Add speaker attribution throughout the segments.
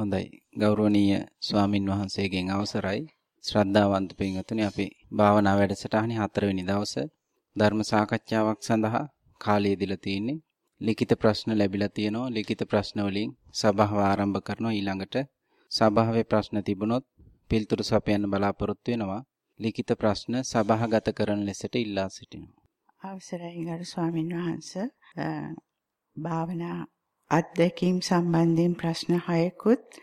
Speaker 1: හොඳයි. ගෞරවනීය ස්වාමින් වහන්සේගෙන් අවසරයි. ශ්‍රද්ධාවන්ත පින්වතුනි අපි භාවනා වැඩසටහනේ හතරවෙනි දවසේ ධර්ම සාකච්ඡාවක් සඳහා කාලය දීලා තියෙන්නේ. ලිඛිත ප්‍රශ්න ලැබිලා තියෙනවා. ලිඛිත ප්‍රශ්න වලින් සභාව ආරම්භ කරනවා ඊළඟට සභාවේ ප්‍රශ්න තිබුණොත් පිළිතුරු සපයන්න බලාපොරොත්තු වෙනවා. ලිඛිත ප්‍රශ්න සභාගත කරන ලෙසට ඉල්ලා සිටිනවා.
Speaker 2: අවසරයි ගරු ස්වාමීන් වහන්ස භාවනා අත්දැකීම් සම්බන්ධයෙන් ප්‍රශ්න 6කුත්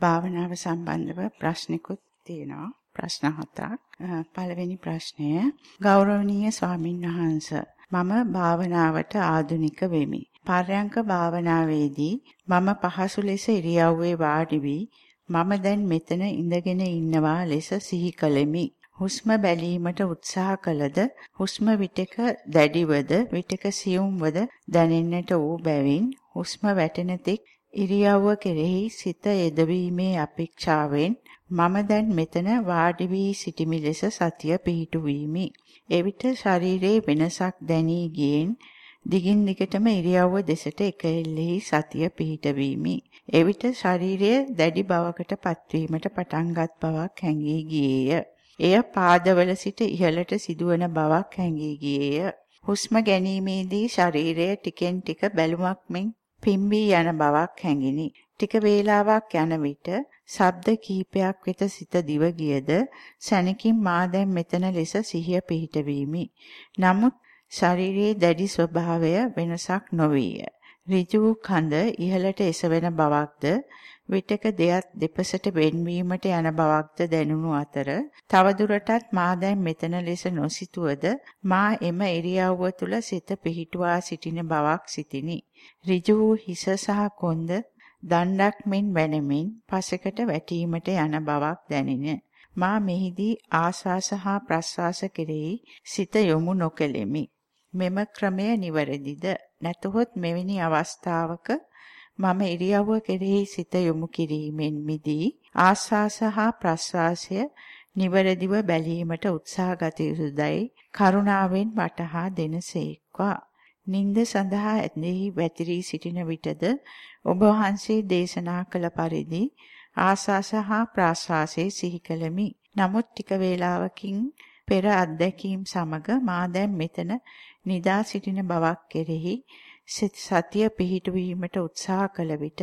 Speaker 2: භාවනාව සම්බන්ධව ප්‍රශ්නිකුත් තියෙනවා. ප්‍රශ්න හතක්. පළවෙනි ප්‍රශ්නය ගෞරවනීය ස්වාමින් වහන්සේ මම භාවනාවට ආධුනික වෙමි. පර්යංක භාවනාවේදී මම පහසු ලෙස ඉරියව්වේ වාඩි වී මම දැන් මෙතන ඉඳගෙන ඉන්නවා ලෙස සිහි කළෙමි. හුස්ම බැලීමට උත්සාහ කළද හුස්ම විටක දැඩිවද විටක සියුම්වද දැනෙන්නට වූ බැවින් හුස්ම වැටෙන තෙක් ඉරියව්ව කෙරෙහි සිත යෙදවීමේ අපේක්ෂාවෙන් මම දැන් මෙතන වාඩි වී සිටිමි ලෙස සතිය පිහිටුවීමි. එවිට ශරීරයේ වෙනසක් දැනී ගියෙන් දිගින් දිගටම ඉරියව්ව දෙසට එක එල්ලෙහි සතිය පිහිටවීමි. එවිට ශරීරය දැඩි බවකට පත්වීමට පටන්ගත් බවක් හැඟී ගියේය. එය පාදවල සිට ඉහළට සිදුවන බවක් හැඟී ගියේය. හුස්ම ගැනීමේදී ශරීරය ටිකෙන් ටික බැලුමක් මෙන් පිම්බී යන බවක් හැඟිනි. ටික වේලාවක් යන විට ශබ්ද කීපයක් වෙත සිත දිව ගියද සැනකින් මා දැන් මෙතන ලෙස සිහිය පිහිටවීමි. නමුත් ශරීරයේ දැඩි ස්වභාවය වෙනසක් නොවිය. ඍජු කඳ ඉහළට එසවෙන බවක්ද විටක දෙයක් දෙපසට වෙන්වීමට යන බවක්ද දැනුණු අතර තවදුරටත් මා දැන් මෙතන ලෙස නොසිතුවද මා එම ඉරියව්ව තුල සිත පිහිටුවා සිටින බවක් සිතිනි. ඍජු හිස සහ කොන්ද දණ්ඩක් මෙන් වැනෙමින් පසෙකට වැටීමට යන බවක් දැනින. මා මෙහිදී ආස්වාස හා ප්‍රස්වාස කෙරෙහි සිත යොමු නොකෙලෙමි. මෙම ක්‍රමය නිවැරදිද? නැතහොත් මෙවැනි අවස්ථාවක මම ඉරියව්ව කෙරෙහි සිත යොමු කිරීමෙන් මිදී ආස්වාස හා ප්‍රස්වාසය නිවැරදිව බැලීමට උත්සාහ ගත යුතුදයි කරුණාවෙන් වටහා දෙනසේක්වා. නිନ୍ଦ සඳහා ඇඳෙහි වැතිරී සිටින විටද ඔබ වහන්සේ දේශනා කළ පරිදි ආස්වාස හා ප්‍රාස්වාසයේ සිහි කළමි. නමුත් ටික වේලාවකින් පෙර අත්දැකීම් සමග මා දැන් මෙතන නිදා සිටින බවක් කෙරෙහි සතිය පිහිටුවීමට උත්සාහ කළ විට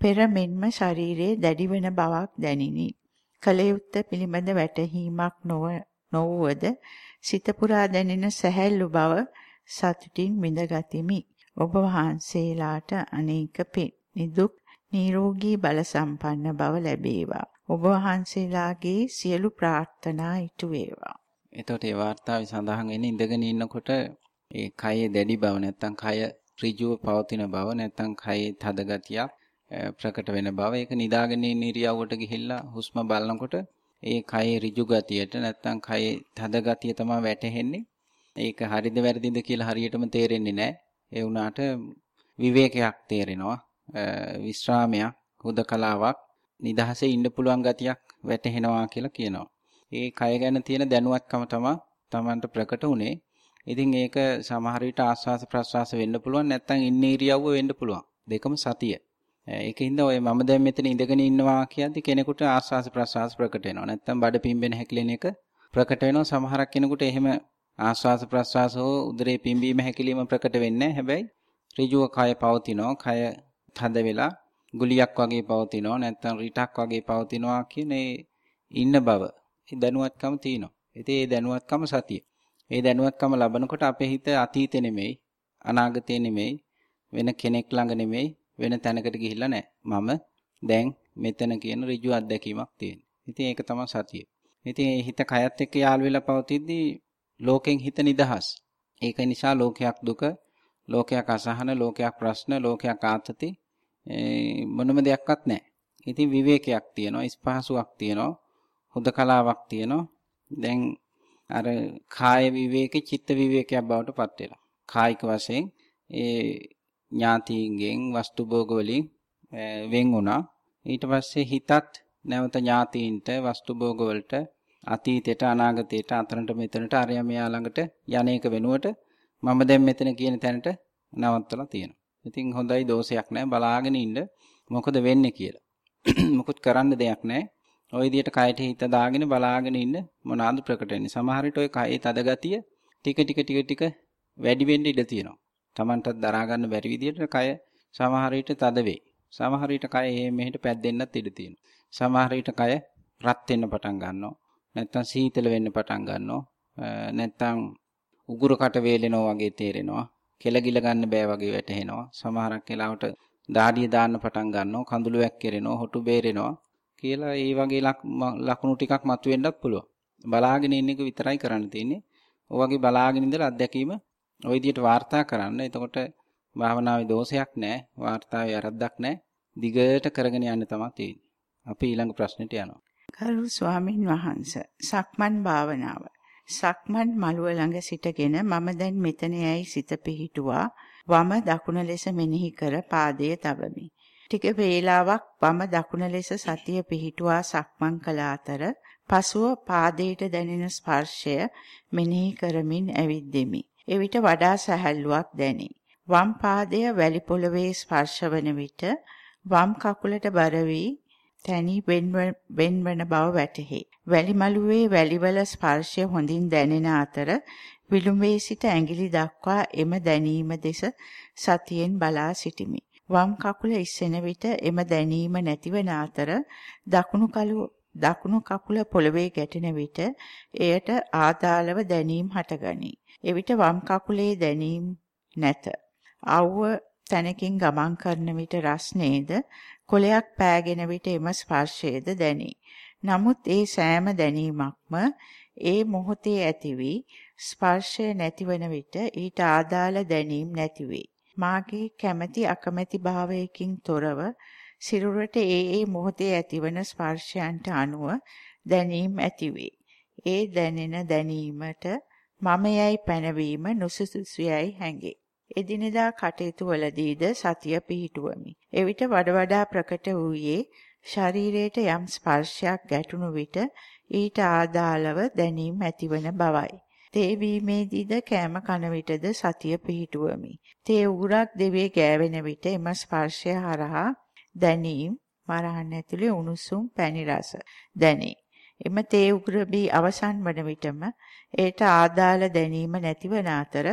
Speaker 2: පෙර මෙන්ම ශරීරයේ දැඩි වෙන බවක් දැනිනි. කලයුත්ත පිළිබඳ වැටහීමක් නොවුවද සිත පුරා දැනෙන සැහැල්ලු බව සතුටින් විඳගතිමි. ඔබ වහන්සේලාට අනේක නිදුක් නිරෝගී බල සම්පන්න බව ලැබේවා. ඔබ වහන්සේලාගේ සියලු ප්‍රාර්ථනා ඉටු වේවා.
Speaker 1: එතකොට ඒ වාර්තාවේ සඳහන් වෙන්නේ ඉඳගෙන ඉන්නකොට ඒ කයේ දැඩි බව නැත්තම් කය ඍජුව පවතින බව නැත්නම් කයේ තද ගතියක් ප්‍රකට වෙන බව ඒක නිදාගෙන ඉන්න ඉරියව්වට ගිහිල්ලා හුස්ම බලනකොට ඒ කයේ ඍජු ගතියට නැත්නම් කයේ තද ගතිය තමයි වැටහෙන්නේ. ඒක හරිද වැරදිද කියලා හරියටම තේරෙන්නේ නැහැ. ඒ වුණාට විවේකයක් තේරෙනවා. විශ්‍රාමයක් හුදකලාවක් නිදහසේ ඉන්න පුළුවන් ගතියක් වැටහෙනවා කියලා කියනවා. ඒ කය ගැන තියෙන දැනුවත්කම තමයි Tamanට ප්‍රකට උනේ ඉතින් ඒක සමහර විට ආස්වාස ප්‍රස්වාස වෙන්න පුළුවන් නැත්නම් ඉන්නේ ඉරියව්ව වෙන්න පුළුවන්. දෙකම සතිය. ඒකින්ද ඔය මම දැන් මෙතන ඉඳගෙන ඉන්නවා කියද්දි කෙනෙකුට ආස්වාස ප්‍රස්වාස ප්‍රකට වෙනවා. නැත්නම් බඩ පිම්බෙන හැකිලෙන එක ප්‍රකට වෙනවා. සමහරක් කෙනෙකුට එහෙම ආස්වාස ප්‍රස්වාස හෝ උදරේ පිම්බීම හැකිලිම ප්‍රකට වෙන්නේ හැබැයි ඍජුව කය පවතිනවා. කය තද වෙලා ගුලියක් වගේ පවතිනවා. නැත්නම් රිටක් වගේ පවතිනවා කියන ඉන්න බව. ඒ දැනුවත්කම තියෙනවා. ඉතින් ඒ දැනුවත්කම සතිය. ඒ දැනුවත්කම ලබනකොට අපේ හිත අතීතේ නෙමෙයි අනාගතේ නෙමෙයි වෙන කෙනෙක් ළඟ නෙමෙයි වෙන තැනකට ගිහිල්ලා නැහැ. මම දැන් මෙතන කියන ඍජු අත්දැකීමක් තියෙන. ඉතින් ඒක තමයි සතිය. ඉතින් මේ හිත කයත් එක්ක යාළු වෙලා පවතිද්දී ලෝකෙන් හිත නිදහස්. ඒක නිසා ලෝකයක් දුක, ලෝකයක් අසහන, ලෝකයක් ප්‍රශ්න, ලෝකයක් ආතති මොනම දෙයක්වත් නැහැ. ඉතින් විවේකයක් තියෙනවා, ස්පහසුවක් තියෙනවා, හුදකලාවක් තියෙනවා. දැන් අර කාය විවේකේ චිත්ත විවේකයක් බවට පත් වෙනවා. කායික වශයෙන් ඒ ඥාතීන්ගෙන් වස්තු භෝග වලින් වෙන් වුණා. ඊට පස්සේ හිතත් නැවත ඥාතීන්ට වස්තු භෝග වලට අතීතයට අනාගතයට අතරට මෙතනට අරයා මෙයා ළඟට යන්නේක වෙනුවට මම දැන් මෙතන කියන තැනට නවත්තලා තියෙනවා. ඉතින් හොඳයි දෝෂයක් නැහැ බලාගෙන ඉන්න මොකද වෙන්නේ කියලා. මුකුත් කරන්න දෙයක් නැහැ. ওই විදිහට කයට හිත දාගෙන බලාගෙන ඉන්න මොනවාද ප්‍රකට වෙන්නේ. සමහර විට ওই කයේ තද ගතිය ටික ටික ටික ටික වැඩි වෙන්න ඉඩ තියෙනවා. Tamanටත් දරා ගන්න බැරි විදිහට කය සමහර විට තද වෙයි. සමහර විට කය එහෙම මෙහෙට පැද්දෙන්නත් ඉඩ තියෙනවා. සමහර විට කය රත් වෙන්න පටන් ගන්නවා. නැත්තම් සීතල වෙන්න පටන් ගන්නවා. නැත්තම් උගුර කට වේලෙනවා වගේ තේරෙනවා. කෙලගිල ගන්න බෑ වගේ වැටහෙනවා. සමහරක් වෙලාවට දාඩිය දාන්න පටන් ගන්නවා. කඳුළු වැක්කිරෙනවා, හොටු බේරෙනවා කියලා ඒ වගේ ලකුණු ටිකක් මතුවෙන්නත් පුළුවන්. බලාගෙන ඉන්න එක විතරයි කරන්න තියෙන්නේ. ඔය වගේ බලාගෙන ඉඳලා අත්දැකීම ওই විදිහට වාර්තා කරන්න. එතකොට භාවනාවේ දෝෂයක් නැහැ. වාර්තාවේ වැරද්දක් නැහැ. දිගට කරගෙන යන්න තමයි තියෙන්නේ. අපි ඊළඟ ප්‍රශ්නෙට යනවා.
Speaker 2: ගරු ස්වාමින් වහන්සේ සක්මන් භාවනාව සක්මන් මළුව ළඟ සිටගෙන මම දැන් මෙතන යයි සිත පිහිටුවා වම දකුණ ලෙස මෙනෙහි කර පාදයේ තබමි. ටික වේලාවක් වම දකුණ ලෙස සතිය පිහිටුවා සක්මන් කළ අතර පසුව පාදයට දැනෙන ස්පර්ශය මෙනෙහි කරමින් ඇවිද්දෙමි. එවිට වඩා සැහැල්ලුවක් දැනේ. වම් පාදය වැලි පොළවේ ස්පර්ශවන විට වම් කකුලට බර වී තැනි වෙන්වන බව වැටහි. වැලිමලුවේ වැලිවල ස්පර්ශය හොඳින් දැනෙන අතර විලුඹේ සිට ඇඟිලි දක්වා එම දැනීම දෙස සතියෙන් බලා සිටිමි. වම් කකුල ඉස්සෙන විට එම දැනීම නැතිවන අතර දකුණු කළු දකුණු කකුල පොළවේ ගැටෙන විට එයට ආදාළව දැනීම හටගනී. එවිට වම් කකුලේ දැනීම නැත. අවුව තැනකින් ගමන් කරන විට රස්නේද කොලයක් පෑගෙන විට එම ස්පර්ශයේද දැනේ. නමුත් ඒ සෑම දැනීමක්ම ඒ මොහොතේ ඇති වී ස්පර්ශය නැතිවන විට ඊට ආදාළ දැනීම් නැති වේ. මාගේ කැමැති අකමැති භාවයකින් තොරව සිරුරට ඒ ඒ මොහොතේ ඇතිවන ස්පර්ශයන්ට අනුව දැනීම් ඇතිවේ. ඒ දැනෙන දැනීමට මම යයි පැනවීම නුසුසුසුයයි හැඟේ. එදිනෙදා කටයුතු වලදීද සතිය පිහිටුවමි. එවිට වඩ වඩා ප්‍රකට වූයේ ශරීරයට යම් ස්පර්ශයක් ගැටුණු විට ඊට ආදාළව දැනීම ඇතිවන බවයි. තේ වීමේදීද කෑම කන විටද සතිය පිහිටුවමි. තේ උගුරක් දෙවේ ගෑවෙන විට එම ස්පර්ශය හරහා දැනීම වරහන් ඇතුලේ උණුසුම් පැණි රස දැනේ. එම තේ උගුර බී අවසන් වන විටම ඒට ආදාළ දැනීම නැතිවන අතර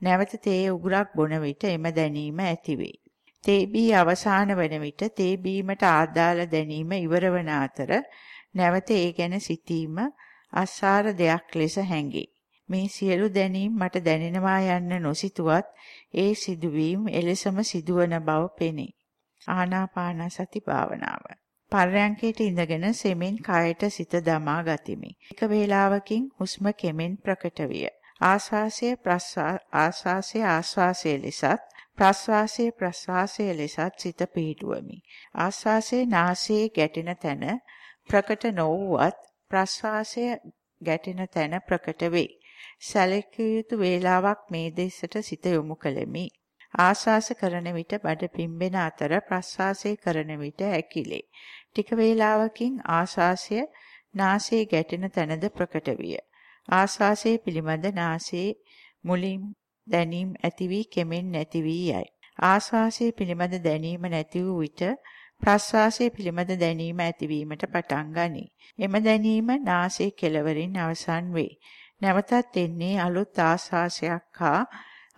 Speaker 2: නැවත තේ උගුරක් බොන විට එම දැනීම ඇතිවේ. තේ බී අවසාන වන විට තේ බීමට ආදාළ දැනීම ඉවර වන අතර නැවත ඒ ගැන සිතීම අසාර දෙයක් ලෙස හැඟේ. මේ සියලු දැනීම් මට දැනෙනවා යන්න නොසිතුවත් ඒ සිදුවීම් එලෙසම සිදුවන බව පෙනේ. ආනාපාන සති භාවනාව. පර්යංකයට ඉඳගෙන සෙමින් කයට සිත දමා ගතිමි. එක වේලාවකින් හුස්ම කෙමෙන් ප්‍රකට විය. ආස්වාසය ආස්වාසය ආස්වාසය ලෙසත් ප්‍රස්වාසය ප්‍රස්වාසය ලෙසත් සිත පිහිටුවමි. ආස්වාසයේ නාසයේ ගැටෙන තැන ප්‍රකට නොවුවත් ප්‍රස්වාසය ගැටෙන තැන ප්‍රකට වේ. සැලකිය යුතු වේලාවක් මේ දෙසට සිත යොමු කළෙමි. ආස්වාස කරන විට බඩ පිම්බෙන අතර ප්‍රස්වාසය කරන විට ඇකිලේ. ටික වේලාවකින් ආස්වාසය නාසයේ ගැටෙන තැනද ප්‍රකට විය. ආස්වාසයේ පිළිබඳ නාසයේ මුලින් දැනීම ඇති වී කෙමෙන් නැති වී යයි. ආස්වාසයේ පිළිබඳ දැනීම නැති වූ විට ප්‍රස්වාසයේ පිළිබඳ දැනීම ඇතිවීමට පටන් ගනී. එම දැනීම නාසයේ කෙළවරින් අවසන් වේ. නැවතත් එන්නේ අලුත් ආස්වාසයක් හා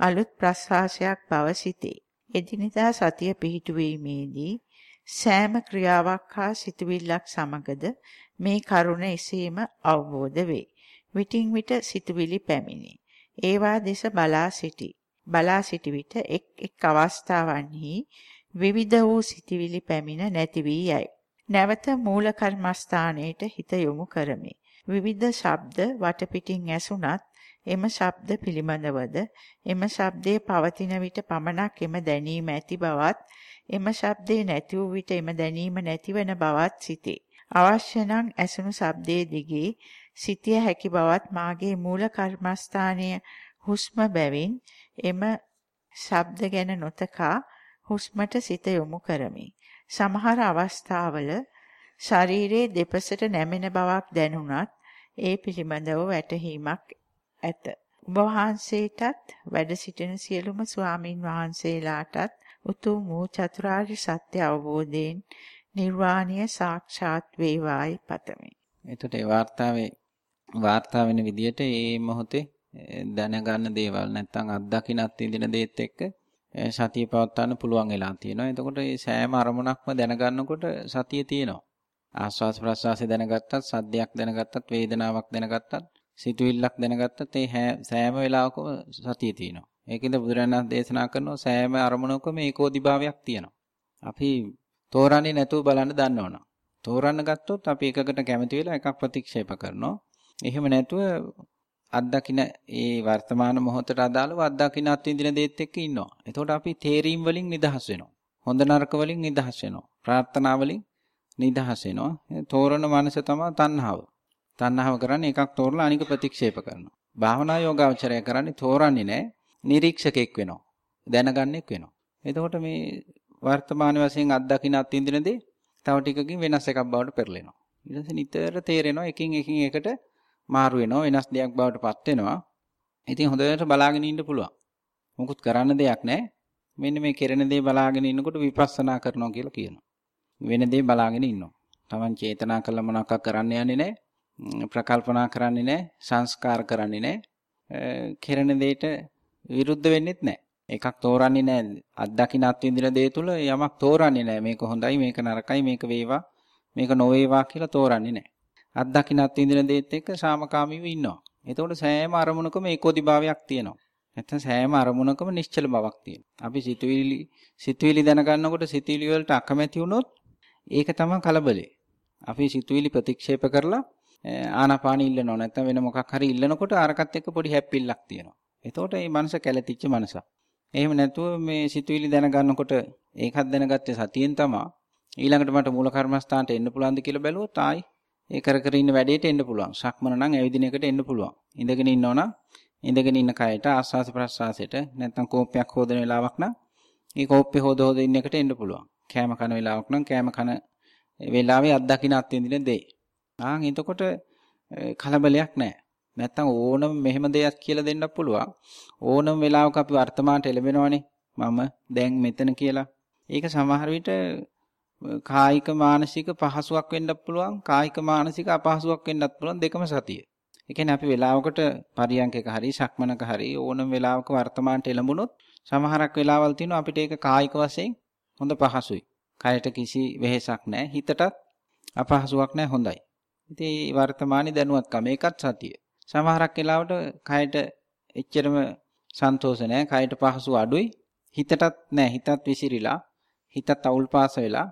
Speaker 2: අලුත් ප්‍රස්වාසයක් බව සිතේ. එදිනෙදා සතිය පිහිටුවීමේදී සෑම ක්‍රියාවක් හා සිතුවිල්ලක් සමගද මේ කරුණ එසේම අවබෝධ වේ. විටින් විට සිතුවිලි පැමිණේ. ඒවා දෙස බලා සිටි. බලා සිටි විට එක් එක් අවස්ථාවන්හි විවිධ වූ සිතුවිලි පැමිණ නැති වී යයි. නැවත මූල කර්මස්ථානයේට හිත යොමු කරමි. විවිධ ශබ්ද වටපිටින් ඇසුණත් එම ශබ්ද පිළිබඳවද එම ශබ්දයේ පවතින විට පමණක් එම දැනීම ඇති බවත් එම ශබ්දේ නැති වූ විට එම දැනීම නැතිවන බවත් සිතේ. අවශ්‍ය නම් ඇසුණු ශබ්දයේ දිගේ සිටිය හැකි බවත් මාගේ මූල කර්මස්ථානීය හුස්ම බැවින් එම ශබ්ද ගැන නොතකා හුස්මට සිත යොමු කරමි. සමහර අවස්ථාවල ශරීරයේ දෙපසට නැමෙන බවක් දැනුණත් ඒ පිළිබඳව වැටහීමක් ඇත. ඔබ වහන්සේටත් වැඩ සිටින සියලුම ස්වාමින් වහන්සේලාටත් උතුම් වූ චතුරාර්ය සත්‍ය අවබෝධයෙන් නිර්වාණය සාක්ෂාත් වේවායි පතමි.
Speaker 1: එතකොට ඒ වාර්තාවේ වාර්තා වෙන විදිහට ඒ මොහොතේ දැනගන්න දේවල් නැත්තම් අත්දකින්නත් විඳින දේත් එක්ක සතිය පවත්වන්න පුළුවන් වෙලා තියෙනවා. එතකොට මේ සෑම අරමුණක්ම දැනගන්නකොට සතිය තියෙනවා. ආස්වාස් ප්‍රස්වාසය දැනගත්තත්, සද්දයක් දැනගත්තත්, වේදනාවක් දැනගත්තත්, සිතුවිල්ලක් දැනගත්තත් ඒ සෑම වෙලාවකම සතිය තියෙනවා. ඒකින්ද බුදුරණන් දේශනා කරනවා සෑම අරමුණකම ඒකෝදිභාවයක් තියෙනවා. අපි තෝරන්නේ නැතුව බලන්න දන්නවනම්. තෝරන්න ගත්තොත් අපි එකකට කැමති වෙලා එකක් ප්‍රතික්ෂේප කරනවා. එහෙම නැතුව අත්දකින්න ඒ වර්තමාන මොහොතට අදාළව අත්දකින්න අත්විඳින දේත් එක්ක ඉන්නවා. එතකොට අපි තේරීම් වලින් නිදහස් වෙනවා. හොඳ නරක වලින් නිදහස් වෙනවා. ප්‍රාර්ථනා වලින් නිදහස් වෙනවා. තෝරන මනස තමයි තණ්හාව. තණ්හාව කරන්නේ එකක් තෝරලා අනික ප්‍රතික්ෂේප කරනවා. භාවනා යෝගාවචරය කරන්නේ තෝරන්නේ නැහැ. නිරීක්ෂකෙක් වෙනවා. දැනගන්නෙක් වෙනවා. එතකොට මේ වර්තමාන වශයෙන් අත්දකින්න අත්විඳින දේ තව ටිකකින් වෙනස් එකක් බවට පෙරලෙනවා. ඊට පස්සේ නිතර තේරෙනවා එකින් එකින් එකට මාරු වෙනවා වෙනස් දෙයක් බවට පත් වෙනවා. ඉතින් හොඳට බලාගෙන ඉන්න පුළුවන්. මොකුත් කරන්න දෙයක් නැහැ. මෙන්න මේ කෙරෙන දේ බලාගෙන ඉන්නකොට විපස්සනා කරනවා කියලා කියනවා. වෙන දේ බලාගෙන ඉන්නවා. Taman චේතනා කළ මොනවක් කරන්න යන්නේ නැහැ. ප්‍රකල්පනා කරන්නේ නැහැ. සංස්කාර කරන්නේ නැහැ. කෙරෙන දෙයට විරුද්ධ වෙන්නෙත් නැහැ. එකක් තෝරන්නේ නැහැ. අත්දකින්න අත්විඳින දේ තුල යමක් තෝරන්නේ නැහැ. මේක හොඳයි, මේක නරකයි, මේක වේවා, මේක නොවේවා කියලා තෝරන්නේ නැහැ. අත්දකින්න අත්විඳින දේත් එක්ක සාමකාමීව ඉන්නවා. එතකොට සෑම අරමුණකම ඒකෝදිභාවයක් තියෙනවා. නැත්නම් සෑම අරමුණකම නිශ්චල බවක් තියෙනවා. අපි සිතුවිලි සිතුවිලි දැනගන්නකොට සිතුවිලි වලට අකමැති වුණොත් ඒක තමයි කලබලේ. අපි සිතුවිලි ප්‍රතික්ෂේප කරලා ආනාපානෙ ඉල්ලනවා. නැත්නම් වෙන මොකක් හරි ඉල්ලනකොට අරකට එක්ක පොඩි හැප්පිල්ලක් තියෙනවා. එතකොට මේ මනස කැළතිච්ච මනසක්. එහෙම නැතුව මේ සිතුවිලි දැනගන්නකොට ඒකත් දැනගත්තේ සතියෙන් තමයි ඊළඟට මට මූල කර්මස්ථානට එන්න පුළුවන්ද කියලා බැලුවොත් ආයි ඒ කර කර ඉන්න වැඩේට එන්න පුළුවන්. සක්මන නම් ඇවිදින එකට එන්න පුළුවන්. ඉඳගෙන ඉන්නවනම් ඉඳගෙන ඉන්න කයට ආස්වාස ප්‍රස්වාසයට නැත්නම් කෝප්පයක් හොදන වෙලාවක් නම් ඒ කෝප්පේ හොද හොද ඉන්න එකට එන්න පුළුවන්. කෑම කන වෙලාවක් නම් කෑම කන වෙලාවේ අත්දකින්න අත්විඳින දේ. ආන් එතකොට කලබලයක් නැහැ. නැත්තම් ඕනම මෙහෙම දෙයක් කියලා දෙන්නත් පුළුවන්. ඕනම වෙලාවක අපි වර්තමානට එළඹෙනවනේ. මම දැන් මෙතන කියලා. ඒක සමහර විට කායික මානසික පහසුවක් වෙන්නත් පුළුවන්. කායික මානසික අපහසුයක් වෙන්නත් පුළුවන් දෙකම සතිය. ඒ කියන්නේ අපි වෙලාවකට පරියන්කක හරි සක්මනක හරි ඕනම වෙලාවක වර්තමානට එළඹුණොත් සමහරක් වෙලාවල් තියෙනවා අපිට ඒක කායික වශයෙන් හොඳ පහසුයි. කයට කිසි වෙහෙසක් නැහැ. හිතටත් අපහසුයක් නැහැ හොඳයි. ඉතින් වර්තමානයේ දැනුවත්කම ඒකත් සතිය. සමහරක් වෙලාවට කයට එච්චරම සන්තෝෂ නැහැ. කයට පහසු අඩුයි. හිතටත් නැහැ. හිතත් විසිරිලා. හිතත් අවුල් පාස වෙලා.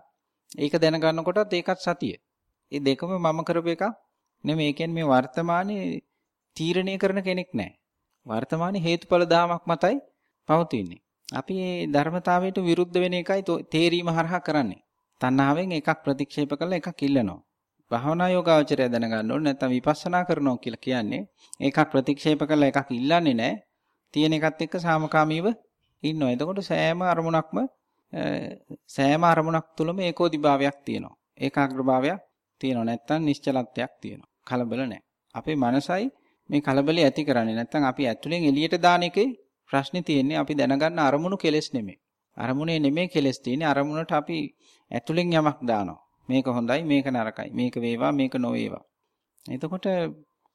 Speaker 1: ඒක දැනගන්නකොටත් ඒකත් සතිය. ඒ දෙකම මම කරපු එකක් නෙමෙයි. ඒ කියන්නේ මේ වර්තමානයේ තීරණය කරන කෙනෙක් නැහැ. වර්තමානයේ හේතුඵල ධාමයක් මතයි පවතින්නේ. අපි මේ ධර්මතාවයට විරුද්ධ වෙන එකයි තේරීම හරහා කරන්නේ. තණ්හාවෙන් එකක් ප්‍රතික්ෂේප කරලා එකක් ඉල්ලනවා. භාවනා යෝගාවචරය දැනගන්න ඕනේ නැත්නම් විපස්සනා කරනවා කියලා කියන්නේ එකක් ප්‍රතික්ෂේප කරලා එකක් ඉල්ලන්නේ නැහැ. තියෙන එකත් එක්ක සාමකාමීව ඉන්නවා. එතකොට සෑම අරමුණක්ම සෑම අරමුණක් තුළම ඒකෝදිභාවයක් තියෙනවා. ඒකාග්‍රභාවයක් තියෙනවා. නැත්නම් නිශ්චලත්වයක් තියෙනවා. කලබල නැහැ. අපේ මනසයි මේ කලබලය ඇති කරන්නේ. නැත්නම් අපි ඇතුලෙන් එළියට දාන එකේ ප්‍රශ්නේ තියෙන්නේ අපි දැනගන්න අරමුණු කෙලෙස් නෙමෙයි. අරමුණේ නෙමෙයි කෙලෙස් තියෙන්නේ. අරමුණට අපි ඇතුලෙන් යමක් දානවා. මේක හොඳයි මේක නරකයි. මේක වේවා මේක නොවේවා. එතකොට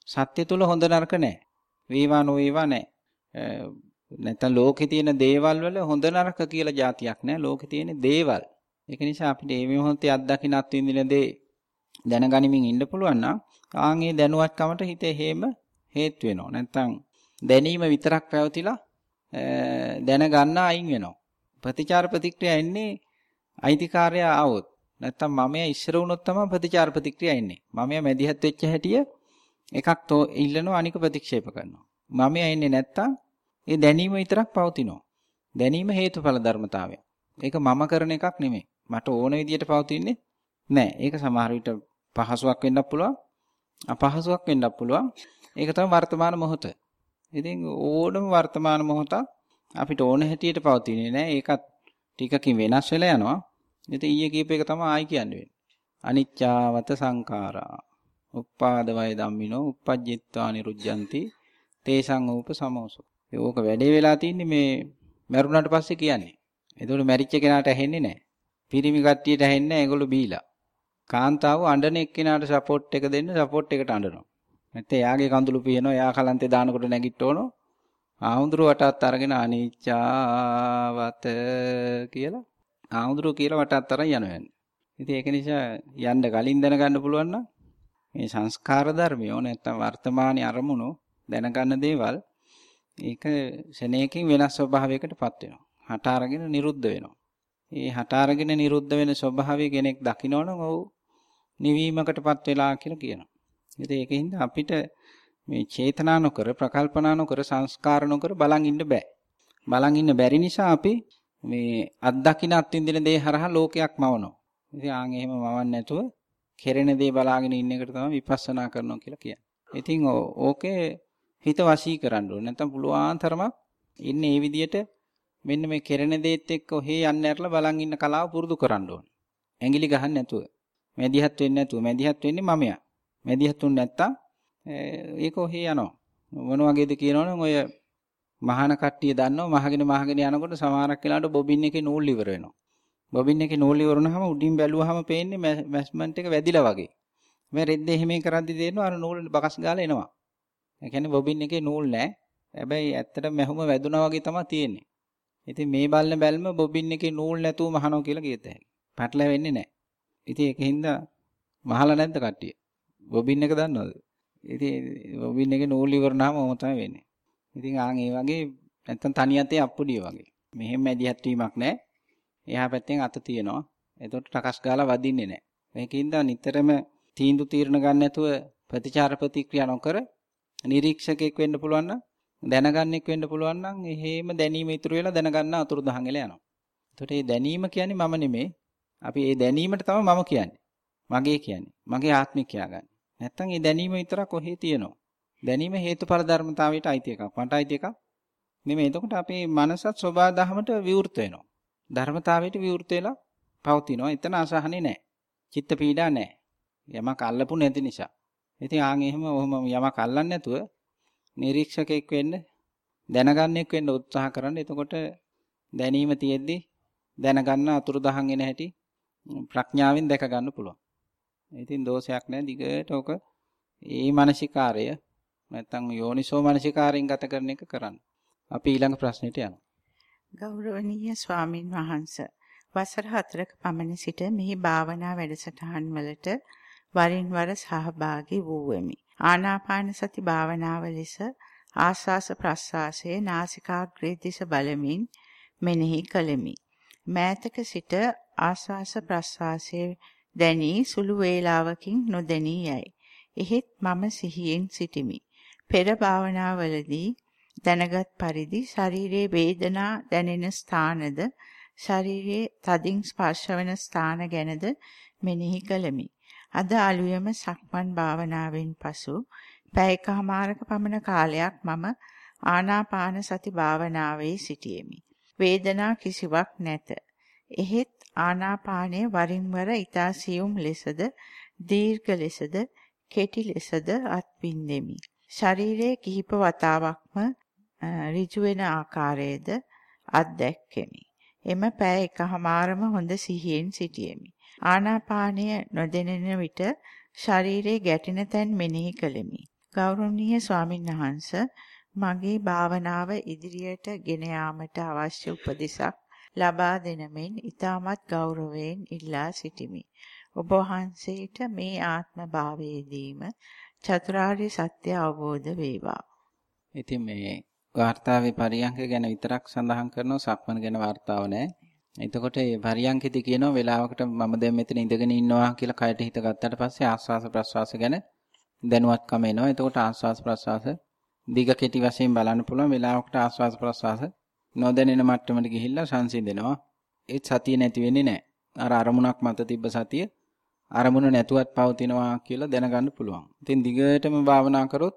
Speaker 1: සත්‍ය තුල හොඳ නරක නැහැ. වේවා නොවේවා නැහැ. නැත්නම් ලෝකේ තියෙන දේවල් වල හොඳ නරක කියලා જાතියක් නැහැ. ලෝකේ තියෙන දේවල්. ඒක නිසා අපිට මේ මොහොතේ අත්දකින්න අත්විඳින දේ දැනගනිමින් ඉන්න පුළුවන් නම් ආන් ඒ දැනුවත්කමට හිතේ හේම හේතු වෙනවා. නැත්නම් දැනීම විතරක් පැවතිලා දැනගන්න අයින් වෙනවා ප්‍රතිචාර ප්‍රතික්‍රියා එන්නේ අයිතිකාරයා ආවොත් නැත්තම් මමයා ඉස්සර වුණොත් තමයි ප්‍රතිචාර ප්‍රතික්‍රියා එන්නේ. මමයා මැදිහත් වෙච්ච හැටිය එකක් තෝ ඉල්ලනවා අනික ප්‍රතික්ෂේප කරනවා. මමයා එන්නේ නැත්තම් ඒ දැනීම විතරක් පවතිනවා. දැනීම හේතුඵල ධර්මතාවය. ඒක මම කරන එකක් නෙමෙයි. මට ඕන විදියට පවතින්නේ නැහැ. ඒක සමහර විට පහසුවක් වෙන්නත් පුළුවන්. අපහසුවක් වෙන්නත් පුළුවන්. ඒක තමයි වර්තමාන මොහොත. ඉතින් ඕනම වර්තමාන මොහොත අපිට ඕන හැටියට පවතින්නේ නැහැ. ඒකත් ටිකකින් වෙනස් වෙලා යනවා. ඉතින් ඊයේ කියප එක තමයි ආයි කියන්නේ වෙන්නේ. අනිච්චාවත සංඛාරා. උප්පාද වය ධම්මිනෝ uppajjittva niruddhanti තේසං ූප සමෝසෝ. ඒක වැඩේ වෙලා තින්නේ මේ මරුණාට පස්සේ කියන්නේ. ඒතකොට මැරිච්ච කෙනාට ඇහෙන්නේ නැහැ. පිරිමි කට්ටියට ඇහෙන්නේ ඒගොල්ලෝ බීලා. කාන්තාව අඬන එක්කෙනාට සපෝට් එක දෙන්න සපෝට් එකට අඬනවා. නැත්නම් එයාගේ කඳුළු පියනවා එයා කලන්තේ දානකොට නැගිට්ටෝනෝ. ආහුඳුරු වටත් අරගෙන අනිච්චාවත කියලා ආහුඳුරු කියලා වටත් අරන් යනවා යන්නේ. ඉතින් ඒක නිසා යන්න කලින් දැනගන්න පුළුවන් නම් මේ සංස්කාර ධර්මියෝ නැත්නම් වර්තමානයේ අරමුණු දැනගන්න දේවල් ඒක ශනේකින් වෙනස් ස්වභාවයකටපත් වෙනවා. හට අරගෙන නිරුද්ධ වෙනවා. ඒ හට අරගෙන නිරුද්ධ වෙන ස්වභාවය කෙනෙක් දකිනවනම් ඔව් නිවීමකටපත් වෙලා කියලා කියනවා. ඉතින් ඒකින්ද අපිට මේ චේතනා නොකර ප්‍රකල්පනා නොකර සංස්කාර නොකර බලන් ඉන්න බෑ. බලන් ඉන්න බැරි නිසා අපි මේ අත්දකින්න අත්විඳින දේ හරහා ලෝකයක් මවනවා. ඉතින් ආන් එහෙම මවන්නේ නැතුව කෙරෙන දේ බලාගෙන ඉන්න එකට තමයි විපස්සනා කරනවා කියලා කියන්නේ. ඉතින් ඕකේ හිත වශී කරන්න ඕනේ. නැත්නම් පුළුවන් තරමක් ඉන්නේ මේ විදියට මෙන්න මේ කෙරෙන දේත් එක්ක ඔහේ යන්න ඇරලා බලන් ඉන්න කලාව පුරුදු කරන්න ඕනේ. ඇඟිලි ගහන්න නැතුව. මැදිහත් වෙන්නේ නැතුව. මැදිහත් වෙන්නේ මමයා. මැදිහත් උන් නැත්තම් ඒක ඔහේ යනවා. මොන වගේද කියනවනම් ඔය මහාන කට්ටිය දන්නවා මහගෙන මහගෙන යනකොට සමහරක් වෙලාවට බොබින් එකේ නූල් ඉවර වෙනවා. බොබින් එකේ නූල් ඉවර වුණාම උඩින් බැලුවාම පේන්නේ මැස්මන්ට් එක වැදිලා වගේ. මේ රෙද්ද එහෙම කරද්දි තේරෙනවා අර නූල් බකස් ගාලා එනවා. ඒ කියන්නේ බොබින් එකේ නූල් නැහැ. හැබැයි ඇත්තට මැහුම වැදුනා වගේ තමයි තියෙන්නේ. ඉතින් මේ බල්න බැල්ම බොබින් එකේ නූල් නැතුව මහනවා කියලා කියත හැකියි. පැටලෙන්නේ නැහැ. ඉතින් ඒකින්ද මහලා නැද්ද කට්ටිය? බොබින් එක දන්නවද? ඉතින් බොබින් එකේ නූල් ඉවරනහම ඔහොම තමයි වෙන්නේ. ඉතින් ආන් ඒ වගේ නැත්තම් තනියතේ අප්පුඩිය වගේ. මෙහෙම මැදිහත් වීමක් නැහැ. එහා පැත්තෙන් අත තියනවා. එතකොට ටකස් ගාලා වදින්නේ නැහැ. මේකින්ද නිතරම තීන්දුව තීරණ ගන්න නැතුව ප්‍රතිචාර ප්‍රතික්‍රියා නොකර නිරීක්ෂකෙක් වෙන්න පුළුවන් නම් දැනගන්නෙක් වෙන්න පුළුවන් නම් එහෙම දැනීම ඉතුරු වෙලා දැනගන්න අතුරුදහන් වෙලා යනවා. එතකොට මේ දැනීම කියන්නේ මම නෙමෙයි. අපි මේ දැනීමට තමයි මම කියන්නේ. මගේ කියන්නේ. මගේ ආත්මය කියාගන්නේ. නැත්තම් මේ දැනීම විතරක් කොහේ තියෙනවා. දැනීම හේතුඵල ධර්මතාවයට අයිති එකක්. මට අයිති එකක් නෙමෙයි. එතකොට අපේ මනසත් සෝබා දහමට විවෘත වෙනවා. ධර්මතාවයට විවෘත වෙලා පවතිනවා. එතන අසහනේ නැහැ. චිත්ත පීඩා නැහැ. යමක් අල්ලපු නැති නිසා. ඉතින් ආන් එහෙම ඔහොම යමක් අල්ලන්නේ නැතුව නිරීක්ෂකෙක් වෙන්න දැනගන්නෙක් වෙන්න උත්සාහ කරන්න. එතකොට දැනීම තියෙද්දි දැනගන්න අතුරුදහන් වෙන හැටි ප්‍රඥාවෙන් දැක ගන්න පුළුවන්. ඉතින් දෝෂයක් නැහැ. දිගට ඔක ඒ මානසිකාරය නැත්තම් යෝනිසෝ මානසිකාරයෙන් ගත කරන එක කරන්න. අපි ඊළඟ ප්‍රශ්නෙට යනවා.
Speaker 2: ගෞරවනීය ස්වාමින් වහන්සේ වසර 4ක පමණ සිට මෙහි භාවනා වැඩසටහන් වලට වරින් වර සහභාගී වූවෙමි. ආනාපාන සති භාවනාව ලෙස ආස්වාස ප්‍රස්වාසයේ නාසිකාග්‍රේ දිස බලමින් මෙනෙහි කළෙමි. මෑතක සිට ආස්වාස ප්‍රස්වාසයේ දැනී සුළු වේලාවකින් නොදැනී යයි. එහෙත් මම සිහියෙන් සිටිමි. පෙර භාවනාවලදී දැනගත් පරිදි ශරීරයේ වේදනා දැනෙන ස්ථානද ශරීරයේ තදින් ස්පර්ශ වන ස්ථාන ගැනද මෙනෙහි කළෙමි. අද අලුයම සක්මන් භාවනාවෙන් පසු පැයකමාරක පමණ කාලයක් මම ආනාපාන සති භාවනාවේ සිටියෙමි. වේදනා කිසිවක් නැත. එහෙත් ආනාපානයේ වරින් වර ඊතා සියුම් ලෙසද දීර්ඝ ලෙසද කෙටි ලෙසද අත්විඳෙමි. ශරීරයේ කිහිප වතාවක්ම ඍජු වෙන ආකාරයේද අත්දැක්කෙමි. එම පැය එකහමාරම හොඳ සිහියෙන් සිටියෙමි. ආනාපානය නොදෙනෙන විට ශරීරයේ ගැටෙන තැන් මෙනෙහි කළෙමි. ගෞරවනීය ස්වාමින් වහන්සේ මගේ භාවනාව ඉදිරියට ගෙන යාමට අවශ්‍ය උපදෙසක් ලබා දෙනමින් ඊටමත් ගෞරවයෙන් ඉල්ලා සිටිමි. ඔබ වහන්සේට මේ ආත්ම භාවයේදීම චතුරාර්ය සත්‍ය අවබෝධ වේවා.
Speaker 1: ඉතින් මේ වාර්තාවේ පරියන්ක ගැන විතරක් සඳහන් කරනවා සක්මන ගැන වාර්තාව නැහැ. එතකොට මේ පරියන්කෙදි කියනවා වෙලාවකට මම දැන් මෙතන ඉඳගෙන ඉන්නවා කියලා කයට හිත ගත්තට පස්සේ ආස්වාස ප්‍රස්වාස ගැන දැනුවත්කම එනවා. එතකොට ආස්වාස ප්‍රස්වාස දිග කෙටි වශයෙන් බලන්න පුළුවන් වෙලාවකට ආස්වාස ප්‍රස්වාස නොදැනෙන මට්ටමට ගිහිල්ලා සංසිඳෙනවා. ඒ සතිය නැති වෙන්නේ නැහැ. අර අරමුණක් මත තිබ්බ සතිය අරමුණ නැතුවත් පවතිනවා කියලා දැනගන්න පුළුවන්. ඉතින් දිගටම භාවනා කරොත්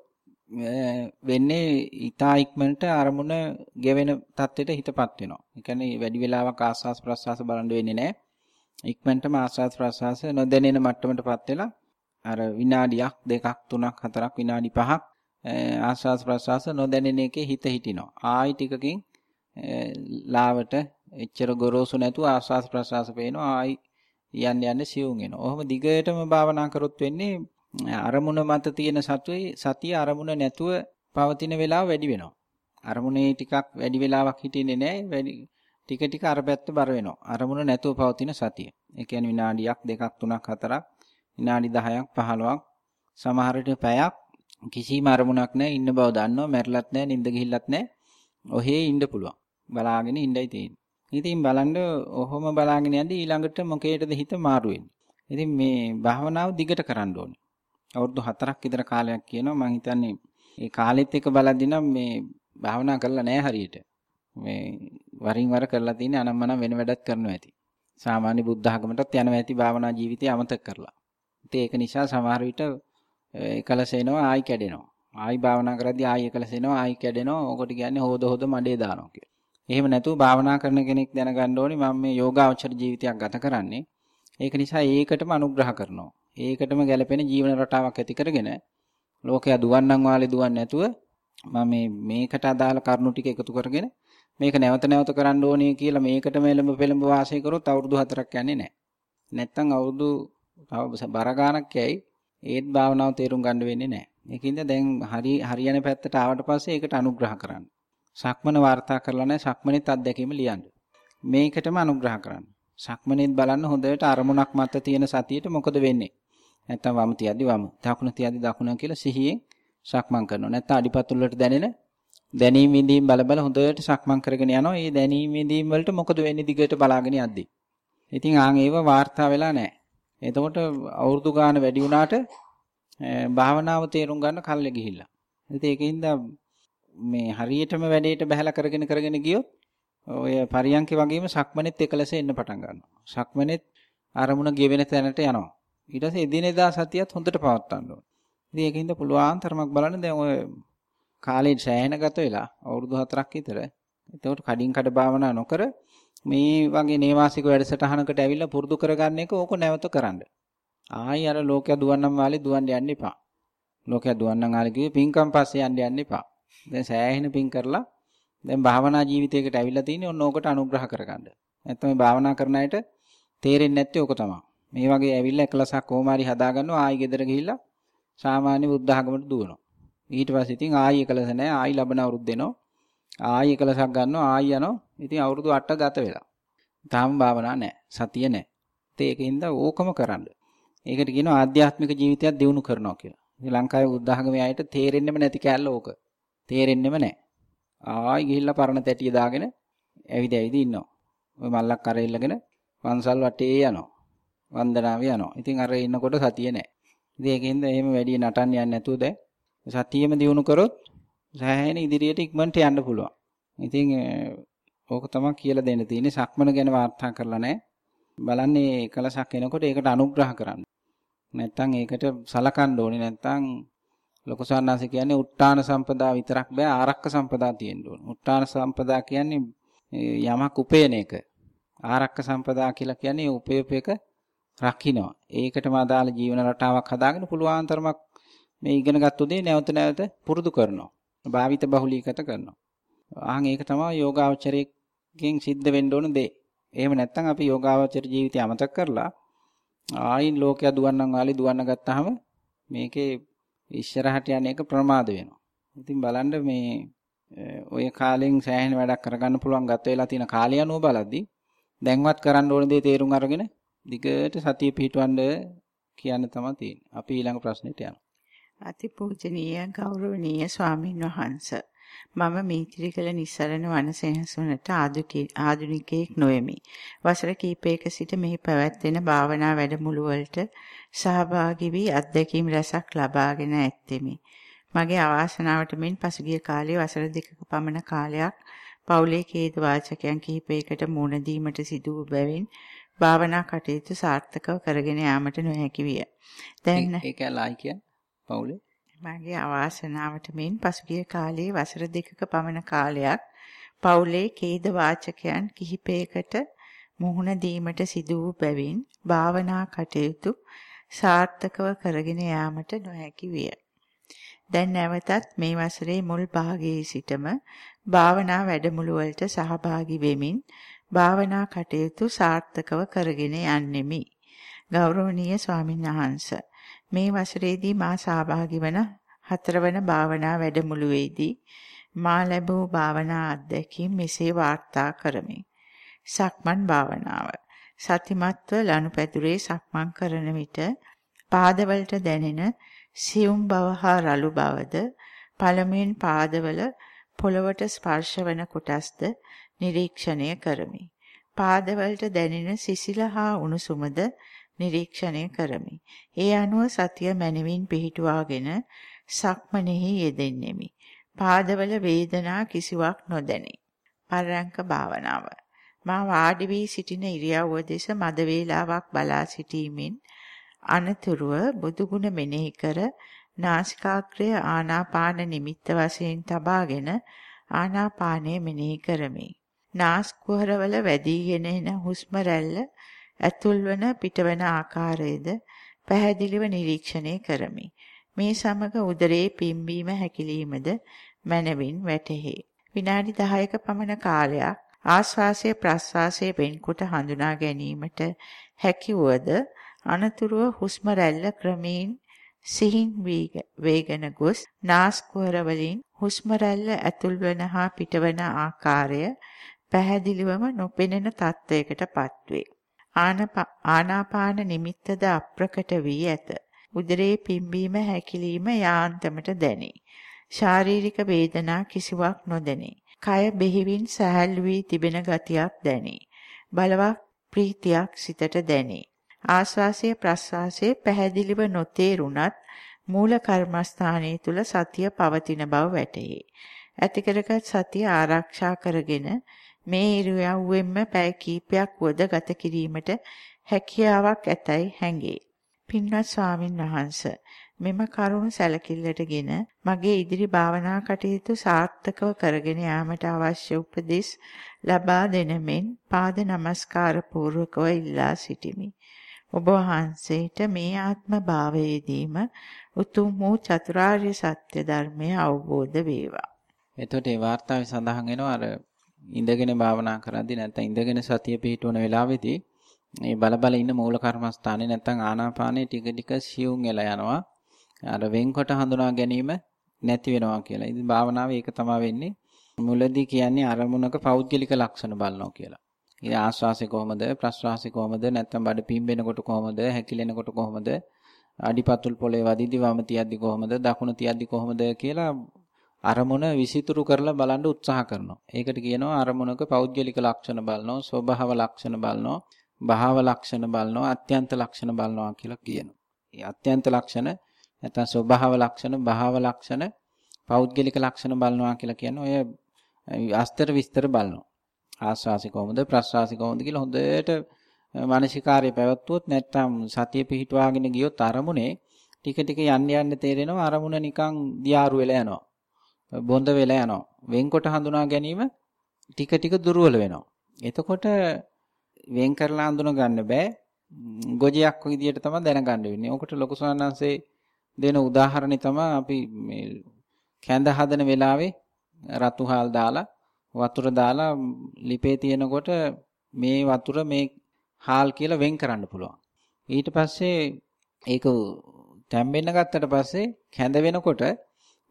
Speaker 1: වෙන්නේ ඊතා ඉක්මනට අරමුණ ගෙවෙන තත්ත්වයට හිතපත් වෙනවා. ඒ කියන්නේ වැඩි වෙලාවක් ආස්වාස් ප්‍රස්වාස බලන්න වෙන්නේ නැහැ. ඉක්මනටම ආස්වාස් ප්‍රස්වාස නොදැනෙන මට්ටමටපත් වෙලා අර විනාඩියක් දෙකක් තුනක් හතරක් විනාඩි පහක් ආස්වාස් ප්‍රස්වාස නොදැනෙන එකේ හිත හිටිනවා. ආයි ටිකකින් ලාවට එච්චර ගොරෝසු නැතුව ආස්වාස් ප්‍රසවාස පේනවා ආයි යන්න යන්න සියුම් වෙනවා. ඔහොම දිගටම භාවනා කරොත් වෙන්නේ අරමුණ මත තියෙන සතුයි සතිය අරමුණ නැතුව පවතින වෙලාව වැඩි වෙනවා. අරමුණේ ටිකක් වැඩි වෙලාවක් හිටින්නේ නැහැ. වැඩි ටික ටික අර පැත්ත බර වෙනවා. අරමුණ නැතුව පවතින සතිය. ඒ කියන්නේ විනාඩියක් දෙකක් තුනක් හතරක් විනාඩි 10ක් 15ක් සමහර විට පැයක් කිසිම අරමුණක් නැහැ ඉන්න බව දන්නවා මැරිලත් නැහැ නිින්ද ගිහිල්ලත් නැහැ ඔහේ ඉන්න පුළුවන් බලාගෙන ඉන්නයි තියෙන්නේ ඉතින් බලන්න ඔහොම බලාගෙන යද්දී ඊළඟට මොකේටද හිත මාරු ඉතින් මේ භාවනාව දිගට කරන්න ඕනේ අවුරුදු 4ක් විතර කාලයක් කියනවා මම හිතන්නේ ඒ කාලෙත් එක බලද්දී නම් මේ භාවනා කරලා නැහැ හරියට මේ වරින් වර කරලා තියෙන්නේ අනම්මනම් වෙන වැඩක් කරනවා ඇති සාමාන්‍ය බුද්ධ ආගමටත් යනවා ඇති භාවනා ජීවිතය අමතක කරලා ඉතින් ඒක නිසා සමහර විට එකලස එනවා ආයි කැඩෙනවා. ආයි භාවනා කරද්දී ආයි එකලස එනවා ආයි කැඩෙනවා. ඕකට කියන්නේ හොද හොද මඩේ දානවා කියලා. එහෙම නැතුව භාවනා කරන කෙනෙක් දැනගන්න ඕනේ මම මේ යෝගාචර ජීවිතයක් ගත කරන්නේ. ඒක නිසා ඒකටම අනුග්‍රහ කරනවා. ඒකටම ගැළපෙන ජීවන රටාවක් ඇති කරගෙන ලෝකයා දුවන්නම් වාලේ දුවන්නේ නැතුව මම මේ මේකට අදාළ කරුණු ටික එකතු කරගෙන මේක නැවත නැවත කරන්න ඕනේ කියලා මේකටම එළඹ පෙළඹ වාසය කරොත් අවුරුදු 4ක් යන්නේ නැහැ. නැත්තම් අවුරුදු තව බර ගානක් යයි ඒත් භාවනාව තේරුම් ගන්න වෙන්නේ නැහැ. ඒකින්ද දැන් හරි හරියන පැත්තට ආවට පස්සේ ඒකට අනුග්‍රහ කරන්න. සක්මන වාර්තා කරලා නැහැ සක්මනේත් අත්දැකීම ලියන්න. මේකටම අනුග්‍රහ කරන්න. සක්මනේත් බලන්න හොඳට අරමුණක් මත තියෙන සතියට මොකද වෙන්නේ? නැත්තම් වම තියද්දි වම, දකුණ තියද්දි දකුණ කියලා සිහියෙන් සක්මන් කරනවා. නැත්තම් අඩිපතුල් වලට දැනෙන දැනීම විඳීම් බල බල හොඳට සක්මන් කරගෙන යනවා. ඒ දැනීම විඳීම් වලට මොකද වෙන්නේ දිගට බලාගෙන යද්දි. ඉතින් ආන් ඒව වාර්තා වෙලා නැහැ. එතකොට අවුරුදු ගාන වැඩි වුණාට භාවනාව තේරුම් ගන්න කල්ලි ගිහිල්ලා. ඉතින් ඒකින්ද මේ හරියටම වැඩේට බහැලා කරගෙන කරගෙන ගියොත් ඔය පරියන්ක වගේම සක්මනෙත් එකලස එන්න පටන් ගන්නවා. සක්මනෙත් අරමුණ ගෙවෙන තැනට යනවා. ඊට පස්සේ එදිනෙදා සතියත් හොඳට පවත්වා ගන්න ඕනේ. ඉතින් ඒකින්ද පුළුවන් තරමක් බලන්න දැන් ඔය කාලේ සෑහෙන ගත වෙලා අවුරුදු 4ක් විතර. එතකොට කඩින් කඩ භාවනා නොකර මේ වගේ නේවාසික වැඩසටහනකට ඇවිල්ලා පුරුදු කරගන්න එක ඕක නැවත කරන්න. ආයි අර ලෝකයා දුවන්නම් වාලේ දුවන්න යන්න එපා. ලෝකයා දුවන්නම් ආලේ කිව්වේ පින්කම් පස්සේ යන්න යන්න එපා. දැන් සෑහෙන පින් කරලා දැන් භාවනා ජීවිතයකට ඇවිල්ලා තියෙන්නේ ඔන්න ඕකට අනුග්‍රහ කරගන්න. නැත්නම් මේ භාවනා කරන අයට තේරෙන්නේ නැත්තේ ඕක තමයි. මේ වගේ ඇවිල්ලා එකලසක් කොහොම හරි හදාගන්නවා ආයි ගෙදර ගිහිල්ලා සාමාන්‍ය බුද්ධ ආගමට දුවනවා. ඊට පස්සේ ඉතින් ආයි එකලස නැහැ ආයි ලබන අවුරුද්ද දෙනවා. ආයි එකලසක් ගන්නවා ආයි යනවා. ඉතින් අවුරුදු 8 ගත වෙලා. තාම භාවනා නැහැ. සතිය නැහැ. ඒ ඒකින්ද ඕකම කරන්න. ඒකට කියනවා ආධ්‍යාත්මික ජීවිතයක් දියුණු කරනවා කියලා. ඉතින් ලංකාවේ බුද්ධ학මේ අයට තේරෙන්නෙම නැති කෑල්ල ඕක. තේරෙන්නෙම නැහැ. ආයි ගිහිල්ලා පරණ තැටිය දාගෙන ඇවිද ඇවිද ඉන්නවා. ඔය මල්ලක් අර ඉල්ලගෙන පන්සල් වටේ යනවා. වන්දනාවේ යනවා. ඉතින් අර ඉන්නකොට සතිය නැහැ. ඉතින් ඒකින්ද එහෙම වැඩි නටන්න යන්නේ නැතුව දැන් සතියෙම දිනු කරොත් සෑහෙන ඉදිරියට ඉක්මනට යන්න පුළුවන්. ඉතින් ඕක තමයි කියලා දෙන්න තියෙන්නේ. සක්මන ගැන වාර්තා කරලා නැහැ. බලන්නේ එකලසක් එනකොට ඒකට අනුග්‍රහ කරන්න. නැත්තම් ඒකට සලකන්න ඕනේ. නැත්තම් ලොකු සාන්නාසි කියන්නේ උත්තාන සම්පදා විතරක් බෑ ආරක්ක සම්පදා තියෙන්න ඕනේ. උත්තාන සම්පදා කියන්නේ යමක් උපයන එක. ආරක්ක සම්පදා කියලා කියන්නේ උපයපේක රකින්නවා. ඒකටම අදාළ ජීවන රටාවක් හදාගෙන පුළුවන් තරමක් මේ ඉගෙනගත්තු දේ නැවත නැවත පුරුදු කරනවා. භාවිත බහුලීගත කරනවා. ආන් ඒක තමයි යෝගාවචරයෙන් සිද්ධ වෙන්න ඕන දේ. එහෙම නැත්නම් අපි යෝගාවචර ජීවිතය අමතක කරලා ආයින් ලෝකයා දුවන්නම් වාලේ දුවන්න ගත්තාම මේකේ ඉස්සරහට යන එක ප්‍රමාද වෙනවා. ඉතින් බලන්න මේ ඔය කාලෙන් සෑහෙන වැඩක් කරගන්න පුළුවන් ගත වෙලා තියෙන කාලය අනුව බලද්දි දැන්වත් කරන්න ඕන දේ තේරුම් අරගෙන දිගට සතිය පිහිටවන්න කියන්න තමයි තියෙන්නේ. අපි ඊළඟ ප්‍රශ්නෙට යනවා.
Speaker 2: අතිපූජනීය ගෞරවනීය ස්වාමින් වහන්සේ මම මීත්‍රිකල නිස්සරණ වනසෙනසුනට ආධුනිකයෙක් නොෙමි. වසර කිහිපයක සිට මෙහි පැවැත්වෙන භාවනා වැඩමුළු වලට සහභාගී වී අත්දැකීම් රැසක් ලබාගෙන ඇත්තෙමි. මගේ අවාසනාවට මෙන් පසුගිය කාලයේ වසර දෙකක පමණ කාලයක් පවුලේ ඛේද වාචකයන් කිහිපයකට මුහුණ දීමට සිදු වූ බැවින් භාවනා කටයුතු සාර්ථකව කරගෙන යාමට නොහැකි විය.
Speaker 1: දැන් ඒක ලයි කියන්නේ පවුලේ
Speaker 2: මගේ අවාසනාවට මෙන් පසුගිය කාලයේ වසර දෙකක පමණ කාලයක් පවුලේ කේද වාචකයන් කිහිපයකට මුහුණ දීමට සිදු වූ බැවින් භාවනා කටයුතු සාර්ථකව කරගෙන යාමට නොහැකි විය. දැන් නැවතත් මේ වසරේ මුල් භාගයේ සිටම භාවනා වැඩමුළු වලට සහභාගී වෙමින් භාවනා කටයුතු සාර්ථකව කරගෙන යන්නෙමි. ගෞරවනීය ස්වාමීන් වහන්ස මේ වසරේදී මා සහභාගී වන හතරවන භාවනා වැඩමුළුවේදී මා ලැබූ භාවනා අත්දැකීම් මෙසේ වාර්තා කරමි. සක්මන් භාවනාව සතිමත්ව ලනුපැදුරේ සක්මන් කරන විට පාදවලට දැනෙන සියුම් බව හා රළු බවද පළමුවෙන් පාදවල පොළවට ස්පර්ශ වන කොටස්ද නිරීක්ෂණය කරමි. පාදවලට දැනෙන සිසිල හා උණුසුමද නිරීක්ෂණය කරමි. ඒ අනුව සතිය මනවින් පිහිටුවාගෙන සක්මනෙහි යෙදෙන්නෙමි. පාදවල වේදනා කිසිවක් නොදැනේ. පරයන්ක භාවනාව. මා වාඩි වී සිටින ඉරියව්ව දෙස මද වේලාවක් බලා සිටීමෙන් අනතුරුව බුදුගුණ මෙනෙහි කර නාසිකාග්‍රය ආනාපාන නිමිත්ත වශයෙන් තබාගෙන ආනාපානය මෙනෙහි කරමි. නාස් කුහරවල වැඩිගෙන එන හුස්ම රැල්ල ඇතුල්වන පිටවන ආකාරයේද පැහැදිලිව නිරීක්ෂණය කරමි. මේ සමග උදරයේ පිම්බීම හැකිලීමද මනවින් වැටහි. විනාඩි 10ක පමණ කාලයක් ආශ්වාසය ප්‍රශ්වාසය වෙන්කොට හඳුනා ගැනීමට හැකි වුවද අනතුරුව හුස්ම රැල්ල ක්‍රමයෙන් සිහින් වේගන ගොස් නාස් කුහර වලින් හුස්ම රැල්ල ඇතුල් වන හා පිටවන ආකාරය පැහැදිලිවම නොපෙනෙන තත්වයකටපත් වේ. ආනාපාන නිමිත්තද අප්‍රකට වී ඇත. උදරයේ පිම්බීම හැකිලිම යාන්තමට දැනේ. ශාරීරික වේදනා කිසිවක් නොදැනේ. කය බෙහෙවින් සැහැල්ලු වී තිබෙන ගතියක් දැනේ. බලවත් ප්‍රීතියක් සිතට දැනේ. ආස්වාසය ප්‍රස්වාසය පැහැදිලිව නොතේරුණත් මූල කර්මස්ථානයේ තුල සතිය පවතින බව වැටහි. ඇති කරගත් සතිය ආරක්ෂා කරගෙන මේ ඉරියව්වෙන්ම පැය කිහිපයක් වද ගත කිරීමට හැකියාවක් ඇතැයි හැඟේ. පින්වත් ස්වාමින් වහන්සේ මෙම කරුණ සැලකිල්ලටගෙන මගේ ඉදිරි භාවනා කටයුතු සාර්ථකව කරගෙන යාමට අවශ්‍ය උපදෙස් ලබා දෙන මෙන් පාද නමස්කාර පූර්වකව ඉල්ලා සිටිමි. ඔබ වහන්සේට මේ ආත්ම භාවයේදීම උතුම් වූ චතුරාර්ය සත්‍ය ධර්මය අවබෝධ වේවා.
Speaker 1: එතකොට ඒ වார்த்தාවේ සඳහන් වෙනවා අර ඉඳගෙන භාවනා කරද්දී නැත්නම් ඉඳගෙන සතිය පිහිටවන වෙලාවේදී මේ බලබල ඉන්න මූල කර්මස්ථානේ නැත්නම් ආනාපානේ ටික ටික සියුම් වෙලා යනවා. අර වෙන්කොට හඳුනා ගැනීම නැති වෙනවා කියලා. ඉතින් භාවනාවේ ඒක තමයි වෙන්නේ. මුලදී කියන්නේ අරමුණක පෞද්ගලික ලක්ෂණ බලනවා කියලා. ඉතින් ආශ්වාසය කොහමද ප්‍රශ්වාසය කොහමද නැත්නම් බඩ පිම්බෙනකොට කොහමද හැකිලෙනකොට කොහමද අඩිපතුල් පොළේ වදිදි වම තියද්දි කොහමද දකුණ තියද්දි කොහමද කියලා අරමුණ විසිතුරු කරලා බලන්න උත්සාහ කරනවා. ඒකට කියනවා අරමුණක පෞද්ගලික ලක්ෂණ බලනවා, ස්වභාව ලක්ෂණ බලනවා, භාව ලක්ෂණ බලනවා, අත්‍යන්ත ලක්ෂණ බලනවා කියලා කියනවා. මේ අත්‍යන්ත ලක්ෂණ නැත්නම් ස්වභාව ලක්ෂණ, භාව ලක්ෂණ, පෞද්ගලික ලක්ෂණ බලනවා කියලා කියන්නේ ඔය අස්තර විස්තර බලනවා. ආස්වාසි කොහොමද ප්‍රස්වාසි කොහොමද කියලා හොඳට මානසිකාර්යය පැවැත්වුවොත් නැත්නම් සතිය පිහිටුවාගෙන ගියොත් අරමුණේ ටික ටික යන්න යන්න තේරෙනවා අරමුණ නිකන් දියාරු වෙලා යනවා. බොඳ වෙලා යනවා. වෙන්කොට හඳුනා ගැනීම ටික ටික දුර්වල වෙනවා. එතකොට වෙන් කරලා හඳුන ගන්න බෑ. ගොජයක් විදියට තමයි දැනගන්න වෙන්නේ. ඔකට ලොකු සානංශේ දෙන උදාහරණේ තමයි අපි මේ කැඳ හදන වෙලාවේ රතුහාල් දාලා වතුර දාලා ලිපේ තියෙනකොට මේ වතුර මේ හාල් කියලා වෙන් කරන්න පුළුවන්. ඊට පස්සේ ඒක තැම්බෙන්න ගත්තට පස්සේ කැඳ වෙනකොට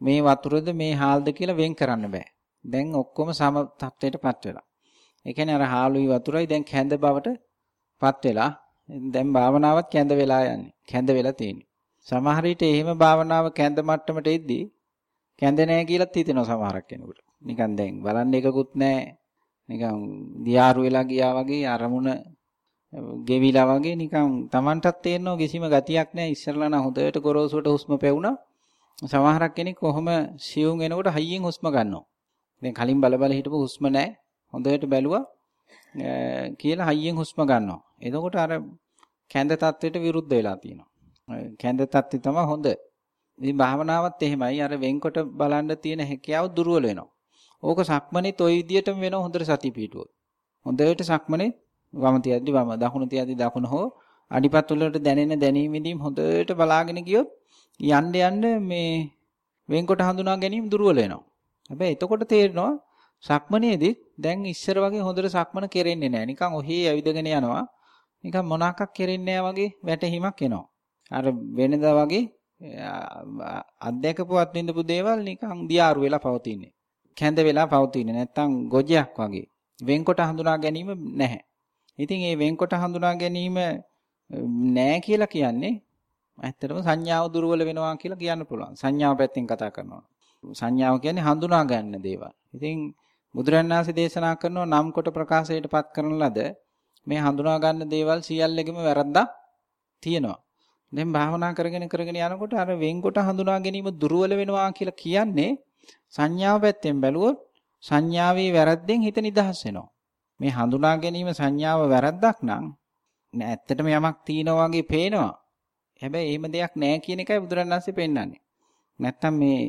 Speaker 1: මේ වතුරද මේ හාල්ද කියලා වෙන් කරන්න බෑ. දැන් ඔක්කොම සම තත්ත්වයටපත් වෙලා. ඒ කියන්නේ අර හාලුයි වතුරයි දැන් කැඳ බවටපත් වෙලා දැන් භාවනාවත් කැඳ වෙලා යන්නේ. කැඳ වෙලා තියෙන්නේ. සමහර විට එහෙම භාවනාව කැඳ මට්ටමට එද්දී කැඳ නැහැ කියලාත් හිතෙනවා සමහරක් කෙනෙකුට. නිකන් දැන් බලන්න එකකුත් නැහැ. නිකන් දියාරු වෙලා ගියා වගේ අරමුණ ගෙවිලා වගේ නිකන් Tamanටත් තේරෙනවා කිසිම ගතියක් නැහැ. ඉස්සරලා නම් හොඳට ගොරෝසුවට හුස්ම පැවුණා. සමහරක් කෙනෙක් කොහොම සියුම් එනකොට හයියෙන් හුස්ම ගන්නවා. දැන් කලින් බල බල හිටපු හුස්ම නැහැ. හොඳට බැලුවා කියලා හයියෙන් හුස්ම ගන්නවා. එතකොට අර කැඳ තත්ත්වයට විරුද්ධ වෙලා තියෙනවා. කැඳ තත්ත්වය තමයි හොඳ. ඉතින් භාවනාවත් එහෙමයි. අර වෙන්කොට බලන්න තියෙන හැකියාව දුර්වල වෙනවා. ඕක සක්මනේත් ওই විදියටම වෙනව හොඳට සතිය පිටුවොත්. හොඳට සක්මනේ වම තියද්දි වම දකුණු තියද්දි දකුණ හෝ අඩිපත් වලට දැනෙන දැනීමෙදීම හොඳට බලාගෙන ගියොත් යන්න යන්න මේ වෙන්කොට හඳුනා ගැනීම දුර්වල වෙනවා. හැබැයි එතකොට තේරෙනවා සක්මනේදී දැන් ඉස්සර වගේ හොඳට සක්මන කෙරෙන්නේ නැහැ. නිකන් ඔහේ ඇවිදගෙන යනවා. නිකන් මොනවාක් කෙරෙන්නේ වගේ වැටහීමක් එනවා. අර වෙනදා වගේ අත්දැකපුවත් විඳපු දේවල් නිකන් දියාරු වෙලා පවතින්නේ. කැඳ වෙලා පවතින්නේ. නැත්තම් ගොජයක් වගේ. වෙන්කොට හඳුනා ගැනීම නැහැ. ඉතින් මේ වෙන්කොට හඳුනා ගැනීම නැහැ කියලා කියන්නේ ඇත්තටම සංඥාව දුර්වල වෙනවා කියලා කියන්න පුළුවන්. සංඥාව පැත්තෙන් කතා කරනවා. සංඥාව කියන්නේ හඳුනා ගන්න දේවල්. ඉතින් බුදුරණාහි දේශනා කරනවා නම් කොට ප්‍රකාශයටපත් කරන ලද මේ හඳුනා ගන්න දේවල් සියල්ලෙකම වැරද්දක් තියෙනවා. දැන් භාවනා කරගෙන කරගෙන යනකොට අර වෙන්කොට හඳුනා ගැනීම දුර්වල වෙනවා කියලා කියන්නේ සංඥාව පැත්තෙන් බැලුවොත් සංඥාවේ වැරද්දෙන් හිත නිදහස් වෙනවා. මේ හඳුනා ගැනීම සංඥාව වැරද්දක් නම් ඇත්තටම යමක් තියෙනවා වගේ පේනවා. හැබැයි එහෙම දෙයක් නැහැ කියන එකයි බුදුරණන්සේ පෙන්වන්නේ. නැත්තම් මේ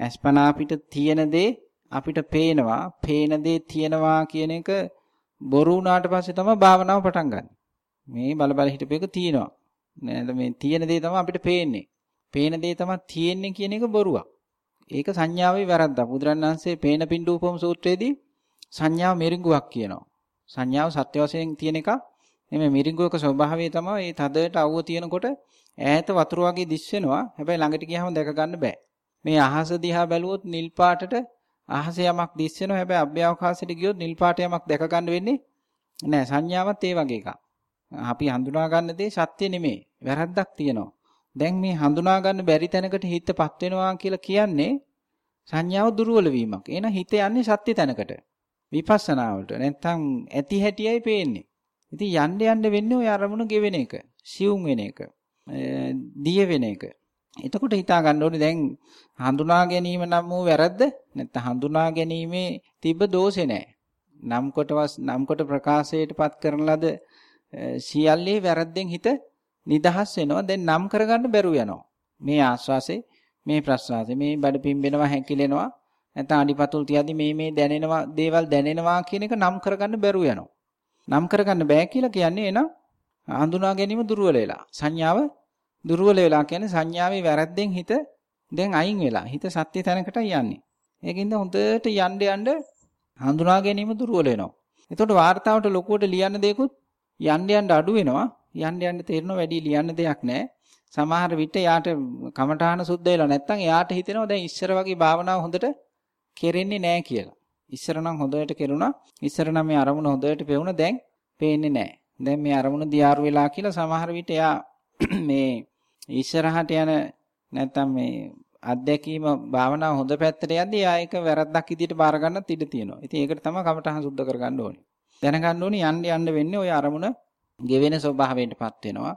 Speaker 1: අස්පනා අපිට තියෙන දේ අපිට පේනවා, පේන දේ තියෙනවා කියන එක බොරු වුණාට පස්සේ තමයි භාවනාව පටන් ගන්න. මේ බල බල හිටපේක තියෙනවා. නේද මේ තියෙන දේ තමයි අපිට පේන්නේ. පේන දේ තමයි තියෙන්නේ කියන එක බොරුවක්. ඒක සංඥාවේ වැරද්දක්. බුදුරණන්සේ පේන පින්ඩූපම සූත්‍රයේදී සංඥාව මිරිඟුවක් කියනවා. සංඥාව සත්‍ය වශයෙන් තියෙන එක නෙමෙයි මිරිඟුවක ස්වභාවය තමයි මේ තදයට අවුව තියෙනකොට ඈත වතුර වගේ දිස් වෙනවා. හැබැයි ළඟට ගියාම දැක ගන්න බෑ. මේ අහස දිහා බැලුවොත් නිල් පාටට අහසේ යමක් දිස් වෙනවා. හැබැයි අභ්‍යවකාශයට ගියොත් නිල් පාට යමක් දැක ගන්න වෙන්නේ නෑ. සංඥාවත් ඒ වගේ එකක්. අපි හඳුනා ගන්න දේ සත්‍ය නෙමෙයි. වැරද්දක් තියෙනවා. දැන් මේ හඳුනා ගන්න බැරි තැනකට හිතපත් වෙනවා කියලා කියන්නේ සංඥාව දුර්වල වීමක්. එහෙනම් හිත යන්නේ සත්‍ය තැනකට. විපස්සනාවට. නැත්තම් ඇති හැටියයි පේන්නේ. ඉතින් යන්න යන්න වෙන්නේ ওই අරමුණ ගෙවෙන එක. සියුම් වෙන එක. දිය වෙන එක. එතකොට හිතා ගන්න ඕනේ දැන් හඳුනා ගැනීම නම් වූ වැරද්ද නැත්නම් හඳුනා ගැනීමේ තිබ්බ දෝෂේ නැහැ. නම් කොටවස් නම් කොට ප්‍රකාශයටපත් කරන ලද සියල්ලේ වැරද්දෙන් හිත නිදහස් වෙනවා. දැන් නම් කරගන්න බැරුව යනවා. මේ ආස්වාසේ මේ ප්‍රස්වාසේ මේ බඩ පිම්බෙනවා හැකිලෙනවා නැත්නම් අඩිපතුල් තියද්දි මේ මේ දැනෙනවා දේවල් දැනෙනවා කියන එක නම් කරගන්න බැරුව යනවා. නම් කරගන්න බෑ කියලා කියන්නේ එහෙනම් හඳුනා ගැනීම දුර්වල වෙලා. සංඥාව දුර්වල වෙලා කියන්නේ සංඥාවේ වැරද්දෙන් හිත දැන් අයින් වෙලා. හිත සත්‍ය තැනකටයි යන්නේ. ඒකින්ද හොඳට යන්න යන්න හඳුනා ගැනීම දුර්වල වෙනවා. එතකොට වார்த்தාවට ලොකුවට ලියන්න දෙයක්ුත් යන්න යන්න අඩු වෙනවා. යන්න යන්න තේරෙන වැඩි ලියන්න දෙයක් නැහැ. සමහර විට යාට කමඨාන සුද්ධ වෙලා නැත්නම් එයාට හිතෙනවා දැන් ඉස්සර වගේ භාවනාව හොඳට කෙරෙන්නේ නැහැ කියලා. ඉස්සර නම් හොඳට කෙරුණා. ඉස්සර නම් මේ අරමුණ හොඳට පෙවුණා. දැන් පේන්නේ නැහැ. දැන් මේ අරමුණ දියාරු වෙලා කියලා සමහර විට එයා මේ ඉස්සරහට යන නැත්තම් මේ අත්දැකීම භාවනාව හොඳ පැත්තට යද්දී ආ ඒක වැරද්දක් විදියට බාර ගන්නත් ඉඩ තියෙනවා. ඉතින් ඒකට තමයි කමටහන් සුද්ධ කරගන්න ඕනේ. දැනගන්න ඕනේ යන්න යන්න වෙන්නේ ওই අරමුණ ගෙවෙන ස්වභාවයටපත් වෙනවා.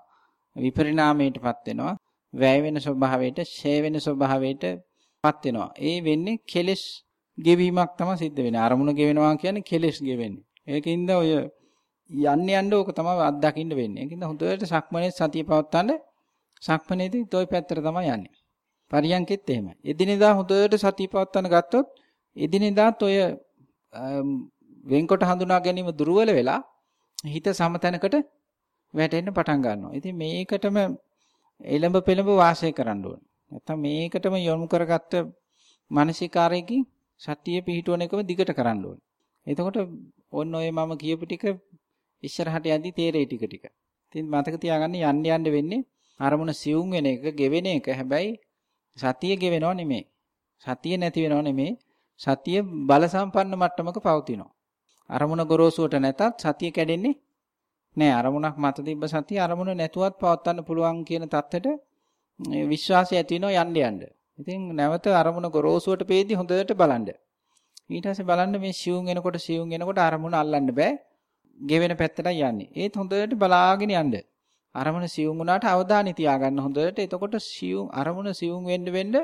Speaker 1: විපරිණාමයටපත් වෙනවා. වැය වෙන ස්වභාවයට, ෂේ වෙන ස්වභාවයටපත් වෙනවා. ඒ වෙන්නේ කෙලෙස් ගෙවීමක් තමයි සිද්ධ වෙන්නේ. අරමුණ ගෙවෙනවා කියන්නේ කෙලෙස් ගෙවෙන්නේ. ඒකින්ද ඔය යන්න යන්න ඕක තමයි අත්දකින්න වෙන්නේ. ඒකින්ද හොඳට සක්මනේ සතිය පවත්තන්න සක්මනේදී toy පැත්තට තමයි යන්නේ. පරියන්කෙත් එහෙමයි. එදිනෙදා හොඳට සතිය පවත්තන්න ගත්තොත් එදිනෙදාත් ඔය වෙන්කොට හඳුනා ගැනීම දුර්වල වෙලා හිත සමතැනකට වැටෙන්න පටන් ගන්නවා. ඉතින් මේකටම එළඹ පෙළඹ වාසය කරන්න ඕනේ. නැත්තම් මේකටම යොමු කරගත්ත මානසිකාරයකින් සතිය පිහිටුවන එකම දිගට කරන්න ඕනේ. එතකොට ඔන්න ඔය මම කියපු ටික ඉස්සරහට යද්දි තේරෙයි ටික ටික. ඉතින් මතක තියාගන්න යන්න යන්න වෙන්නේ අරමුණ සියුම් වෙන එක, ගෙවෙන එක. හැබැයි සතිය ගෙවෙනව නෙමෙයි. සතිය නැති වෙනව නෙමෙයි. සතිය බල සම්පන්න මට්ටමක පවතිනවා. අරමුණ ගොරෝසුවට නැතත් සතිය කැඩෙන්නේ නෑ. අරමුණක් මත තිබ්බ සතිය අරමුණ නැතුවත් පවත්වන්න පුළුවන් කියන தත්තට විශ්වාසය ඇති වෙනවා යන්න යන්න. ඉතින් නැවත අරමුණ ගොරෝසුවට පේද්දි හොඳට බලන්න. ඊට පස්සේ බලන්න මේ සියුම් එනකොට සියුම් එනකොට අරමුණ අල්ලන්න බෑ. ගෙවෙන පැත්තටයි යන්නේ. ඒත් හොඳට බලාගෙන යන්න. අරමුණ සියුම් වුණාට අවධානය තියාගන්න හොඳට. එතකොට සියුම් අරමුණ සියුම් වෙන්න වෙන්න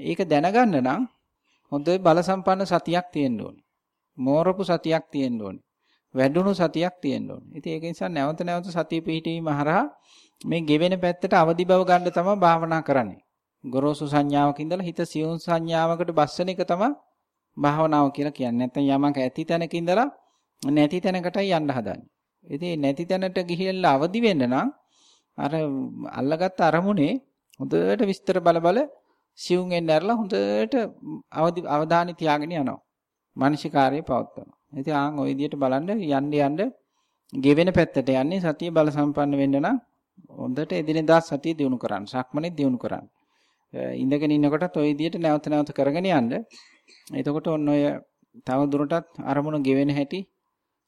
Speaker 1: ඒක දැනගන්න නම් හොඳ බල සම්පන්න සතියක් තියෙන්න ඕනේ. මෝරපු සතියක් තියෙන්න ඕනේ. වැඩුණු සතියක් තියෙන්න ඕනේ. ඉතින් ඒක නිසා නැවත නැවත සතිය පිහිටීම හරහා මේ ගෙවෙන පැත්තට අවදි බව ගන්න තමයි භාවනා කරන්නේ. ගොරෝසු සංඥාවක ඉඳලා හිත සියුම් සංඥාවකට බස්සන එක තමයි භාවනාව කියලා කියන්නේ. නැත්නම් යමක් ඇති තැනක ඉඳලා නැති තැනකටයි යන්න හදන්නේ. ඉතින් නැති තැනට ගිහිල්ලා අවදි වෙන්න නම් අර අල්ලගත්ත අරමුණේ හොඳට විස්තර බල බල සියුම් වෙන්න ඇරලා හොඳට අවදි අවධානය තියාගෙන යනවා. මානසිකාර්යය පවත්වනවා. ඉතින් ආන් ওই විදිහට බලන්න යන්න යන්න ගෙවෙන පැත්තට යන්නේ සතිය බල සම්පන්න වෙන්න නම් හොඳට එදිනෙදා සතිය දිනු කරන්න. සක්මනේ දිනු කරන්න. ඉඳගෙන ඉන්නකොටත් ওই විදිහට නැවත නැවත කරගෙන යන්න. එතකොට ඔන්න ඔය තව දුරටත් අරමුණ ගෙවෙන හැටි,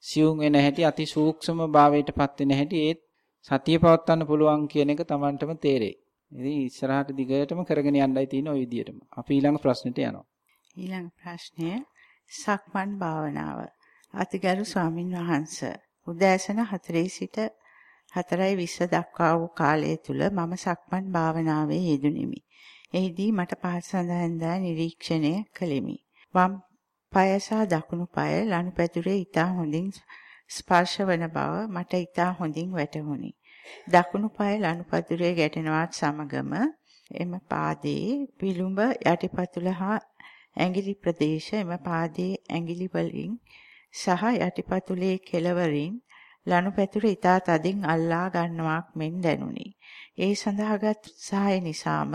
Speaker 1: සියුම් වෙන හැටි, අති සූක්ෂම භාවයටපත් වෙන හැටි ඒත් සතිය පවත්වන්න පුළුවන් කියන එක Tamanටම තේරෙයි. ඉතින් ඉස්සරහට දිගටම කරගෙන යන්නයි තියෙන ওই විදිහටම. අපි ඊළඟ ප්‍රශ්නෙට යනවා.
Speaker 2: ඊළඟ ප්‍රශ්නය සක්මන් භාවනාව. අතිගරු ස්වාමින් වහන්සේ උදෑසන 4 සිට 4:20 දක්වා වූ කාලය තුල මම සක්මන් භාවනාවේ යෙදුණෙමි. එහිදී මට පහත් සඳහන් දා නිරීක්ෂණය කළෙමි. වම් පාය සහ දකුණු පාය ලනුපැදුරේ ඊටා හොඳින් ස්පර්ශ වන බව මට ඊටා හොඳින් වැටහුණි. දකුණු පාය ලනුපැදුරේ ගැටෙනවත් සමගම එම පාදයේ විලුඹ යටිපතුල හා ඇඟිලි ප්‍රදේශ එම පාදයේ ඇඟිලි වලින් සහ යටිපතුලේ කෙළවරින් ලනුපැදුර ඊටා තදින් අල්ලා ගන්නවක් මෙන් දැනුනි. ඒ සඳහාගත් උත්සාහය නිසාම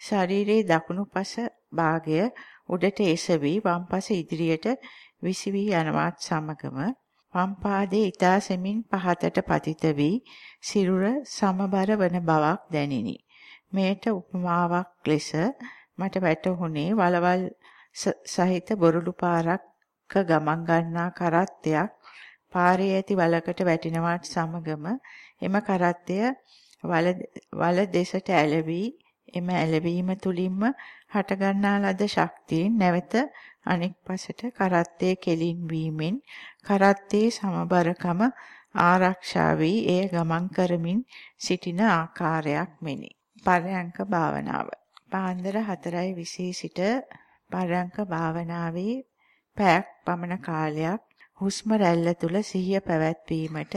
Speaker 2: ශරීරයේ දකුණු පස භාගය උඩට එසවි වම් පස ඉදිරියට විසිවි යනවත් සමගම වම් පාදයේ ඊතා සෙමින් පහතට පතිත වී සිරුර සමබර වන බවක් දැනිනි. මේට උපමාවක් ලෙස මට වැටහුණේ වලවල් සහිත බොරළු පාරක් ගමන් ගන්නා කරත්තයක් පාරේ ඇති වලකට වැටෙනවත් සමගම එම කරත්තය වල දෙසට ඇලවි එම ඇලවීම තුලින්ම හටගන්නා ලද ශක්තියෙන් නැවත අනෙක් පසට කරත්තේ කෙලින් වීමෙන් කරත්තේ සමබරකම ආරක්ෂා වී එය ගමන් කරමින් සිටින ආකාරයක් මෙනි. පරයන්ක භාවනාව. පාන්දර 4:20 සිට පරයන්ක භාවනාවේ පැයක් පමණ කාලයක් හුස්ම රැල්ල තුල සිහිය පැවැත්වීමට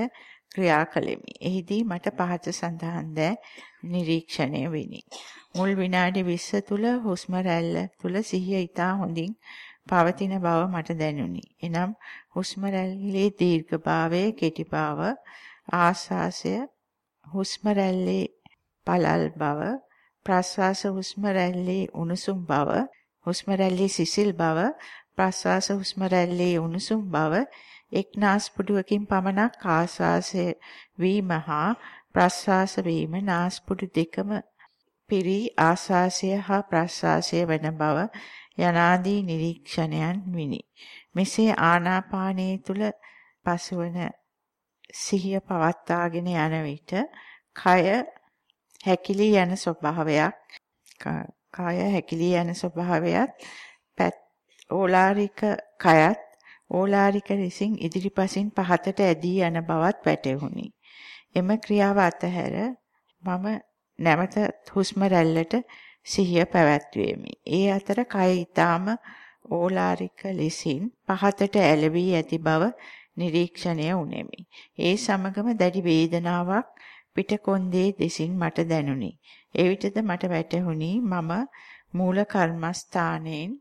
Speaker 2: ක්‍රියා කළෙමි. එහිදී මට පහත සඳහන් ද නිරීක්ෂණය විනි. මුල් විනාඩි 20 තුල හුස්ම රැල්ල තුල සිහිය ඊටා හොඳින් පවතින බව මට දැනුනි. එනම් හුස්ම රැල්ලේ දීර්ඝභාවය, කෙටිභාව, ආස්වාසය, හුස්ම රැල්ලේ පළල් බව, ප්‍රස්වාස හුස්ම රැල්ලේ උණුසුම් බව, හුස්ම රැල්ලේ සිසිල් බව, ප්‍රස්වාස හුස්ම රැල්ලේ උණුසුම් බව එක් නාස්පුඩුවකින් පමණක් ආශ්වාසය වීම හා ප්‍රශ්වාස වීම නාස්පුඩු දෙකම පිරි ආශ්වාසය හා ප්‍රශ්වාසය වන බව යනාදී නිරීක්ෂණයන් විනි. මෙසේ ආනාපානයේ තුල පසුවන සිහිය පවත්වාගෙන යන විට කය හැකිලී යන ස්වභාවයක් කය හැකිලී යන ස්වභාවයත් ඕලාරික කයත් ඕලාරික ලෙසින් ඉදිරිපසින් පහතට ඇදී යන බවත් වැටහුණි. එම ක්‍රියාව අතහැර මම නැවත හුස්ම රැල්ලට සිහිය පැවැත්වීමි. ඒ අතර කය ඊටාම ඕලාරික ලෙසින් පහතට ඇලවී ඇති බව නිරීක්ෂණය වුනේමි. ඒ සමගම දැඩි වේදනාවක් පිටකොන්දේ දෙසින් මට දැනුනි. එවිටද මට වැටහුණි මම මූල කර්මස්ථානයෙන්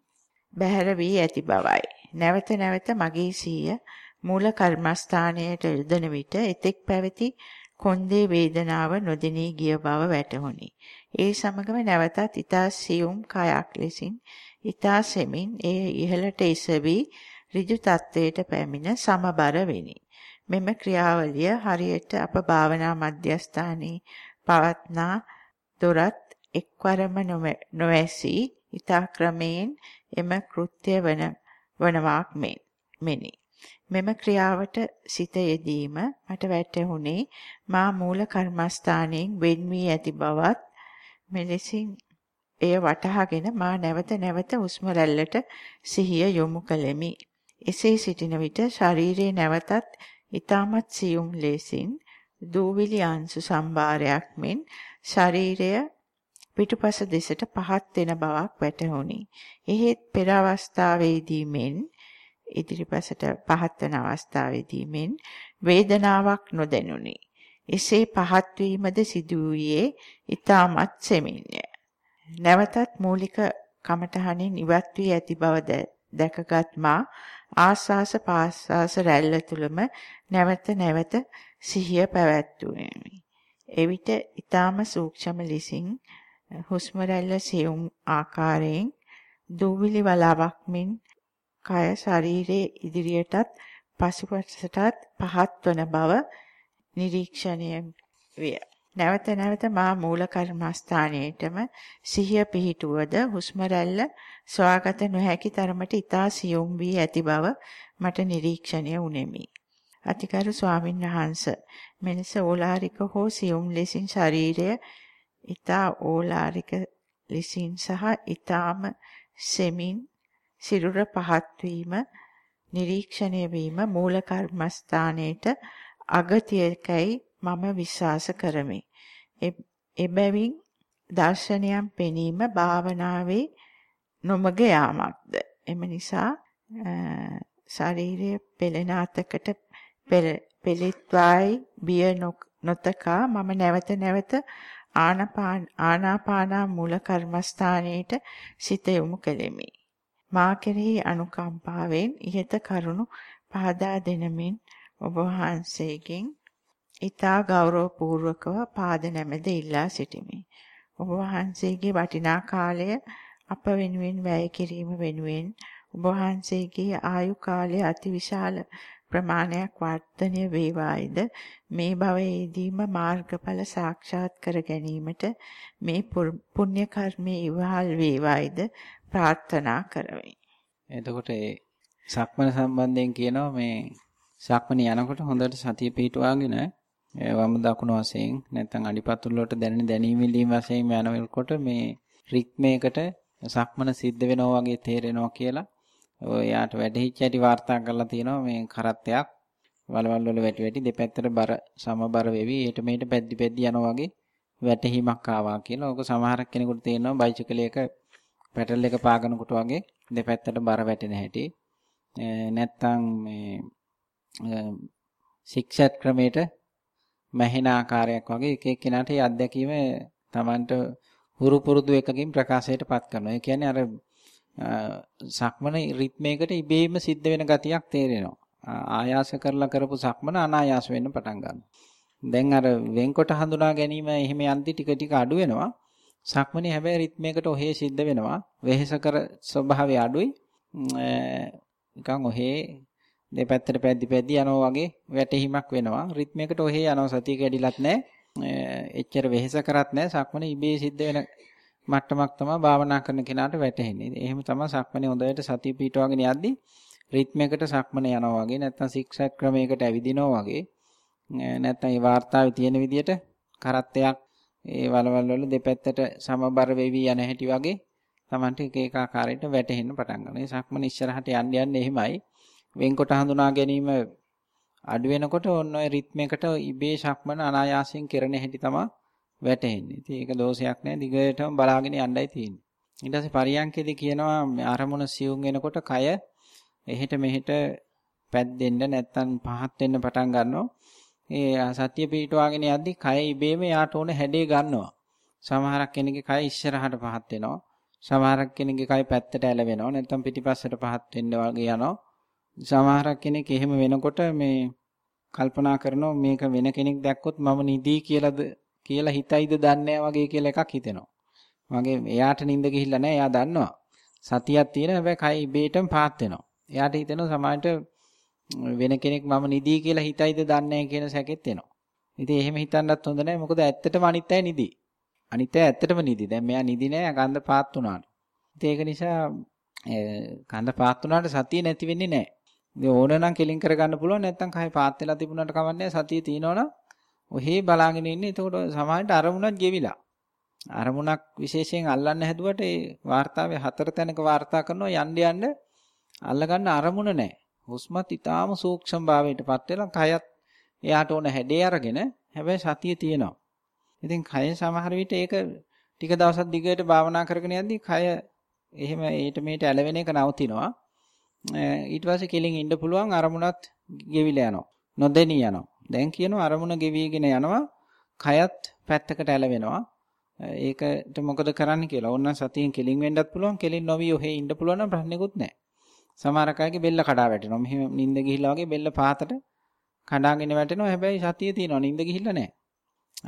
Speaker 2: බැහැර වී ඇති බවයි. නැවත නැවත මගේ සීය මූල කර්මස්ථානයට යොදන විට එතෙක් පැවති කොන්දේ වේදනාව නොදෙනී ගිය බව වැටහුණි. ඒ සමගම නැවතත් ඊතා සියුම් කයක් ලෙසින් ඊතා සෙමින් ඒ ඉහළට එසවි ඍජු තත්වයට පැමිණ සමබර වෙනි. මෙම ක්‍රියාවලිය හරියට අප භාවනා මධ්‍යස්ථානයේ පවත්නා දොරත් එක්වරම නොවැසී ඊතා ක්‍රමයෙන් එම කෘත්‍ය වන වනවාක් මෙනි. මෙම ක්‍රියාවට සිත යෙදීම මට වැටහුණේ මා මූල කර්මස්ථානයෙන් වෙන් වී ඇති බවත් මෙලෙසින් එය වටහාගෙන මා නැවත නැවත හුස්ම රැල්ලට සිහිය යොමු කළෙමි. එසේ සිටින විට ශරීරයේ නැවතත් ඊටමත් සියුම් ලෙසින් දූවිලි අංශු සම්භාරයක් මෙන් ශරීරය පිටුපස දෙසට පහත් වෙන බවක් වැටහුණි. එහෙත් පෙර අවස්ථාවේදී මෙන් ඉදිරිපසට පහත් වෙන අවස්ථාවේදී මෙන් වේදනාවක් නොදැනුනි. එසේ පහත් වීමද සිදු වූයේ ඊටමත් සෙමින්ය. නැවතත් මූලික කමඨහනින් ඉවත් වී ඇති බව දැකගත් මා ආස්වාස පාස්වාස රැල්ල තුලම නැවත නැවත සිහිය පැවැත්වුවෙමි. එවිට ඊටාම සූක්ෂම ලෙසින් හුස්ම රැල්ල සියුම් ආකාරයෙන් දූවිලි වලාවක් මෙන් කය ශරීරයේ ඉදිරියටත් පසුපසටත් පහත් වන බව නිරීක්ෂණය විය. නැවත නැවත මා මූල කර්මස්ථානයේටම සිහිය පිහිටුවද හුස්ම රැල්ල සොයාගත නොහැකි තරමට ඊතා සියුම් වී ඇති බව මට නිරීක්ෂණය වුනේමි. අතිකරු ස්වාමින් වහන්සේ මෙලෙස ඕලාරික හෝ සියුම් ලෙසින් ශරීරය ඊතා ඕලාරික ලෙසින් සහ ඊතාම සෙමින් සිරුර පහත් වීම නිරීක්ෂණය වීම මූල කර්මස්ථානයේට අගතියකයි මම විශ්වාස කරමි. එබැවින් දර්ශනයන් පෙනීම භාවනාවේ නොමග යාමක්ද. එම නිසා ශරීරයේ පෙළෙන අතකට පෙළෙත්වායි බිය නොතකා මම නැවත නැවත ආනාපාන ආනාපානා මූල කර්මස්ථානයේට සිත යොමු කෙලෙමි. මා කෙරෙහි අනුකම්පාවෙන් ඉහත කරුණු පහදා දෙනමින් ඔබ වහන්සේගෙන් ඊතා ගෞරවපූර්වකව පාද නැමෙද ඉල්ලා සිටිමි. ඔබ වහන්සේගේ වටිනා කාලය අප වෙනුවෙන් වැය කිරීම වෙනුවෙන් ඔබ වහන්සේගේ ආයු කාලය අතිවිශාල ප්‍රමාණයක් වර්ධනය වේවායිද මේ භවයේදීම මාර්ගඵල සාක්ෂාත් කර ගැනීමට මේ පුණ්‍ය කර්මයේ ඉවහල් වේවායිද ප්‍රාර්ථනා කරමි.
Speaker 1: එතකොට ඒ සක්මන සම්බන්ධයෙන් කියනවා මේ සක්මන යනකොට හොඳට සතිය පිටුවාගෙන වම් දකුණු වශයෙන් නැත්නම් අඩිපතුල් වලට දැනෙන දැනීම් විඳීම් වශයෙන් යනකොට මේ රික්මයකට සක්මන සිද්ධ වෙනවා වගේ තේරෙනවා කියලා ඔය යාට වැටහිච්ච ඇටි වාර්තා කරලා තියෙනවා මේ කරත්තයක් වලවල් වල වැටි වැටි දෙපැත්තට බර සමබර වෙවි ඊට මෙහෙට පැද්දි පැද්දි යනවා වගේ වැටහිමක් ආවා කියලා. ඕක සමහර කෙනෙකුට තේරෙනවා බයිසිකලයක පැටල් එක පාගනකොට වගේ දෙපැත්තට බර වැටෙන හැටි. නැත්තම් මේ ශික්ෂත් ක්‍රමයට මැහෙන ආකාරයක් වගේ එක එක්කෙනාට මේ අත්දැකීම Tamanට හුරු පුරුදු එකකින් ප්‍රකාශයට පත් කරනවා. ඒ කියන්නේ අර සක්මන රිද්මයකට ඉබේම සිද්ධ වෙන ගතියක් තේරෙනවා. ආයාස කරලා කරපු සක්මන අනායාස වෙන්න පටන් ගන්නවා. දැන් අර වෙන්කොට හඳුනා ගැනීම එහෙම යන්ති ටික ටික අඩු වෙනවා. සක්මනේ හැබැයි රිද්මයකට ඔහේ සිද්ධ වෙනවා. වෙහෙස කර ස්වභාවය අඩුයි. නිකන් ඔහේ දෙපැත්තට පැද්දි පැද්දි යනවා වගේ වැටීමක් වෙනවා. රිද්මයකට ඔහේ යනවා සතිය කැඩිලත් නැහැ. එච්චර වෙහෙස කරත් නැහැ. සක්මනේ ඉබේ සිද්ධ වෙන මට්ටමක් තමයි භාවනා කරන කෙනාට වැටහෙන්නේ. එහෙම තමයි සක්මනේ හොඳට සතිය පිටවගෙන යද්දි රිද්මයකට සක්මන යනවා වගේ නැත්නම් සික්සැක් ක්‍රමයකට ඇවිදිනවා වගේ නැත්නම් ඒ වාර්තාවේ තියෙන විදිහට කරත්තයක් ඒ වලවල් වල දෙපැත්තට සමබර වෙවි යන හැටි වගේ Tamante එක එක ආකාරයට වැටෙන්න පටන් ගන්නවා. ඒ සක්මන ඉස්සරහට යන්න යන්න එහෙමයි. වෙන්කොට හඳුනා ගැනීම අඩු වෙනකොට ඔන්න ඔය රිද්මයකට ඉබේ සක්මන අනායාසයෙන් කෙරෙන හැටි තමයි වැටෙන්නේ. ඉතින් ඒක දෝෂයක් නෑ. දිගටම බලාගෙන යන්නයි තියෙන්නේ. ඊට පස්සේ පරියන්කේදී කියනවා අරමුණ සියුම් වෙනකොට කය එහෙට මෙහෙට පැද්දෙන්න නැත්තම් පහත් වෙන්න පටන් ගන්නවා. ඒ සතිය පිටවාගෙන යද්දි කය ඉබේම යාට ඕන හැඩේ ගන්නවා. සමහරක් කෙනෙක්ගේ කය ඉස්සරහට පහත් වෙනවා. සමහරක් කෙනෙක්ගේ කය පැත්තට ඇලවෙනවා. නැත්තම් පිටිපස්සට පහත් වෙන්න වගේ යනවා. සමහරක් කෙනෙක් එහෙම වෙනකොට මේ කල්පනා කරනවා මේක වෙන කෙනෙක් දැක්කොත් මම නිදී කියලාද කියලා හිතයිද දන්නේ වගේ කියලා එකක් හිතෙනවා. මගේ එයාට නිින්ද ගිහිල්ලා නැහැ. එයා දන්නවා. සතියක් තියෙන හැබැයි කයි ඉබේටම පාත් වෙනවා. එයාට හිතෙනවා සමාජයට වෙන කෙනෙක් මම නිදී කියලා හිතයිද දන්නේ කියන සැකෙත් එනවා. ඉතින් එහෙම හිතන්නත් හොඳ නැහැ. මොකද ඇත්තටම අනිත් අය නිදී. අනිත් අය ඇත්තටම නිදී. දැන් මෙයා නිදි නෑ ගඳ පාත් වුණාට. ඉතින් ඒක නිසා ගඳ පාත් වුණාට සතිය නැති වෙන්නේ නෑ. ඉතින් ඕන නම් කෙලින් කරගන්න පුළුවන් නැත්නම් කයි පාත් වෙලා තිබුණාට කවන්නේ සතිය තියෙනවනම් ඔහේ බලාගෙන ඉන්නේ. එතකොට සමාජයට අරමුණක් ගෙවිලා. අරමුණක් විශේෂයෙන් අල්ලන්න හැදුවට ඒ වார்த்தාවේ හතර තැනක වார்த்தා කරනවා යන්න යන්න අල්ලගන්න අරමුණ නැහැ. හුස්මත් ඊටාම සූක්ෂම භාවයටපත් වෙලා කයත් එයාට ඕන හැඩේ අරගෙන හැබැයි සතිය තියෙනවා. ඉතින් කය සමහර විට ඒක ටික දවසක් දිගට භාවනා කරගෙන යද්දී කය එහෙම ඒට මේට ඇලවෙන එක නවතිනවා. ඊට පස්සේ කෙලින් ඉන්න පුළුවන් අරමුණත් ගෙවිලා යනවා. නොදෙනී යනවා. දැන් කියනවා අරමුණ ගෙවිගෙන යනවා. කයත් පැත්තකට ඇලවෙනවා. ඒකට මොකද කරන්න කියලා. ඕන්න සතියෙන් කෙලින් වෙන්නත් පුළුවන්. කෙලින් නොවි ඔහේ ඉන්න පුළුවන් නම් ප්‍රශ්නෙකුත් නැහැ. සමහර අයගේ බෙල්ල කඩා වැටෙනවා. මෙහෙම නිින්ද ගිහිල්ලා වගේ බෙල්ල පහතට කඩාගෙන වැටෙනවා. හැබැයි සතිය තියෙනවා. නිින්ද ගිහිල්ලා නැහැ.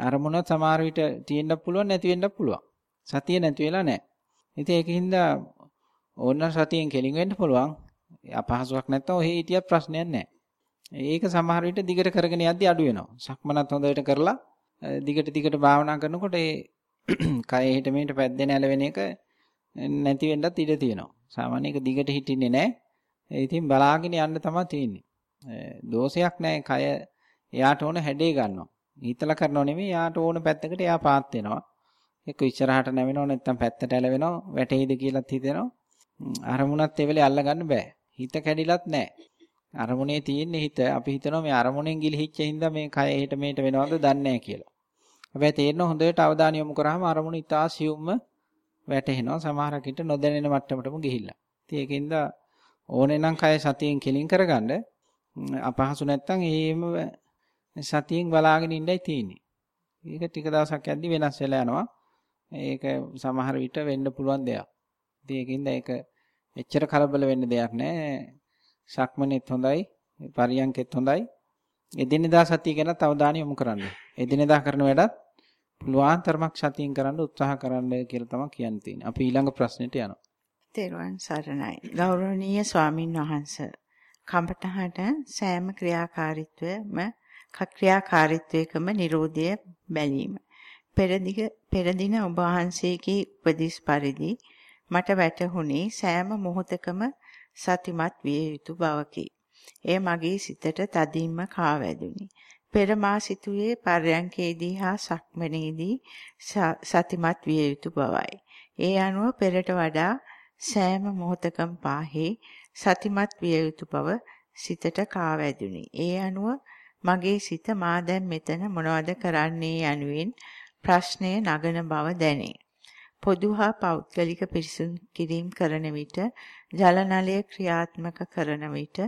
Speaker 1: අරමුණත් සමහර විට තියෙන්න පුළුවන් නැති වෙන්නත් පුළුවන්. සතිය නැති වෙලා නැහැ. ඉතින් ඒකින්ද ඕන්න සතියෙන් කෙලින් වෙන්න පුළුවන්. අපහසුයක් නැත්තම් ඔහේ හිටියත් ප්‍රශ්නයක් නැහැ. ඒක සමහර විට දිගට කරගෙන යද්දි අඩු වෙනවා. සක්මනත් හොඳට කරලා දිගට දිගට භාවනා කරනකොට ඒ කය හිට මෙහෙට පැද්දෙන ඇලවෙන එක නැති වෙන්නත් ඉඩ තියෙනවා. සාමාන්‍ය එක දිගට හිටින්නේ නැහැ. ඉතින් බලාගෙන යන්න තමයි තියෙන්නේ. දෝෂයක් නැහැ. කය එයාට ඕන හැඩේ ගන්නවා. හිතලා කරනව නෙමෙයි එයාට ඕන පැත්තකට එයා පාත් වෙනවා. එක්ක ඉස්සරහට නැවෙනව නැත්නම් පැත්තට ඇලවෙනව වැටෙයිද කියලාත් හිතෙනවා. අරමුණත් ඒ වෙලේ අල්ලගන්න බෑ. හිත කැඩිලත් නැහැ. අරමුණේ තියෙන හිත අපි හිතනවා මේ අරමුණෙන් ගිලිහිච්ච හින්දා මේ කය එහෙට මෙහෙට වෙනවද දන්නේ නැහැ කියලා. හැබැයි තේරෙන හොඳට අවධානය යොමු කරාම අරමුණ ඉතා සියුම්ම වැටෙනවා. සමහරක් හිට නොදැනෙන මට්ටමටම ගිහිල්ලා. ඉතින් ඒකෙන්ද ඕනේ නම් කය සතියෙන් කෙලින් කරගන්න අපහසු නැත්තම් එහෙම සතියෙන් බලාගෙන ඉන්නයි තියෙන්නේ. ඒක ටික දවසක් යද්දි වෙනස් වෙලා යනවා. ඒක සමහර විට වෙන්න පුළුවන් දෙයක්. ඉතින් ඒකින්ද ඒක එච්චර කලබල වෙන්න දෙයක් නැහැ. සක්මනේත් හොඳයි, පරියන්කෙත් හොඳයි. එදිනෙදා සතිය ගැන අවධානය යොමු කරන්න. එදිනෙදා කරන වැඩත් පුළුවන් තරමක් සතියෙන් කරන්න උත්සාහ කරන්න කියලා තමයි කියන්න තියෙන්නේ. අපි ඊළඟ ප්‍රශ්නෙට යනවා.
Speaker 2: තෙරුවන් සරණයි. ගෞරවනීය ස්වාමින් වහන්සේ. කම්පටහට සෑම ක්‍රියාකාරීත්වයම ක්‍රියාකාරීත්වයකම Nirodha බැලීම. පෙරදිග පෙරදින ඔබ වහන්සේගේ උපදෙස් පරිදි මට වැටහුණේ සෑම මොහොතකම සතිමත් විය යුතු බවකි. එය මගේ සිතට තදින්ම කාවැදුනි. පෙර මා සිතුවේ පර්යංකේදී හා සක්මනේදී සතිමත් විය යුතු බවයි. ඒ අනුව පෙරට වඩා සෑම මොහොතකම පාහේ සතිමත් විය යුතු බව සිතට කාවැදුනි. ඒ අනුව මගේ සිත මා දැන් මෙතන මොනවද කරන්නේ යනුවෙන් ප්‍රශ්නය නගන බව දැනේ. පොදු හා පෞද්ගලික පිරිසුදු කිරීම කරන විට ජල නලය ක්‍රියාත්මක කරන විට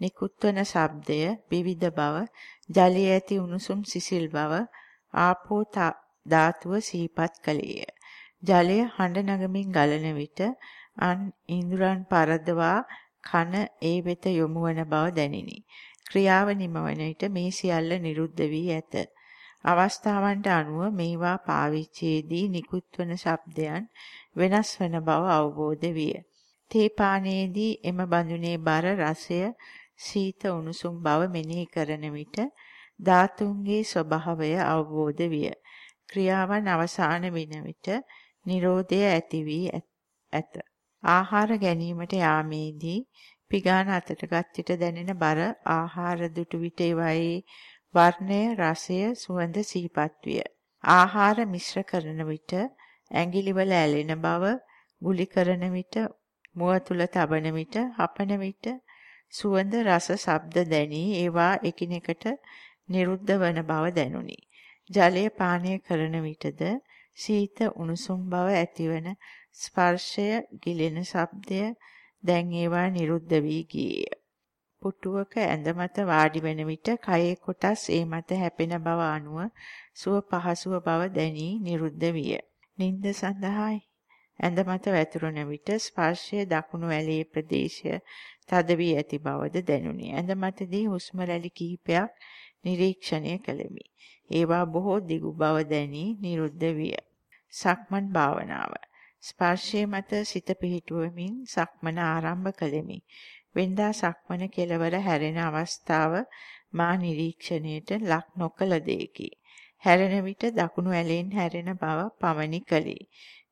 Speaker 2: නිකුත්වන ශබ්දය විවිධ බව ජලයේ ඇති උණුසුම් සිසිල් බව ආපෝ ධාතුව සිහිපත් කළේය. ජලය හඬ නගමින් ගලන විට අන් ඉන්ද්‍රයන් පරදවා කන ඒ වෙත යොමු වන බව දැනිනි. ක්‍රියාව නිමවන විට මේ සියල්ල නිරුද්ධ වී ඇත. අවස්ථාවන්ට අනුව මේවා පාවිච්චියේදී නිකුත් වන ශබ්දයන් වෙනස් වන බව අවබෝධ විය. තේ පානයේදී එම බඳුනේ බර රසය සීත උණුසුම් බව මෙනෙහි කරන විට ධාතුන්ගේ ස්වභාවය අවබෝධ විය. ක්‍රියාවන් අවසාන වෙන විට Nirodha ඇති වී ඇත. ආහාර ගැනීමට යාමේදී පිගාන අතට ගත් විට දැනෙන බර ආහාර දුටු විට ඒවායේ වර්ණය, රසය, සුවඳ සිහිපත් විය. ආහාර මිශ්‍ර කරන විට ඇඟිලිවල ඇලෙන බව, ගුලි කරන විට, මුව තුල තබන විට, හපන විට සුවඳ, රස, ශබ්ද දැනී ඒවා එකිනෙකට නිරුද්ධ වන බව දැනුනි. ජලය පානය කරන විටද සීත උණුසුම් බව ඇතිවන ස්පර්ශය, ගිලෙන ශබ්දය දැන් ඒවා නිරුද්ධ වී ගියේය. පුටුවක ඇඳ මත වාඩි වෙන විට කයේ කොටස් ඒ මත හැපෙන බව අනුව සුව පහසුව බව දැනී නිරුද්ධ විය. නිින්ද සඳහායි ඇඳ මත වැතුරුන විට ස්පර්ශයේ දකුණු ඇලේ ප්‍රදේශය තද වී ඇති බවද දැනුනි. ඇඳ මතදී හුස්ම රැලි කිහිපයක් නිරීක්ෂණය කළෙමි. ඒවා බොහෝ දිගු බව දැනී නිරුද්ධ විය. සක්මන් භාවනාව ස්පර්ශයේ මත සිත පිහිටුවමින් සක්මන ආරම්භ කළෙමි. වෙනදා සක්මන කෙලවර හැරෙන අවස්ථාව මා නිරීක්ෂණයට ලක් නොකළ දෙයකි. හැරෙන විට දකුණු ඇලෙන් හැරෙන බව පමණි කලේ.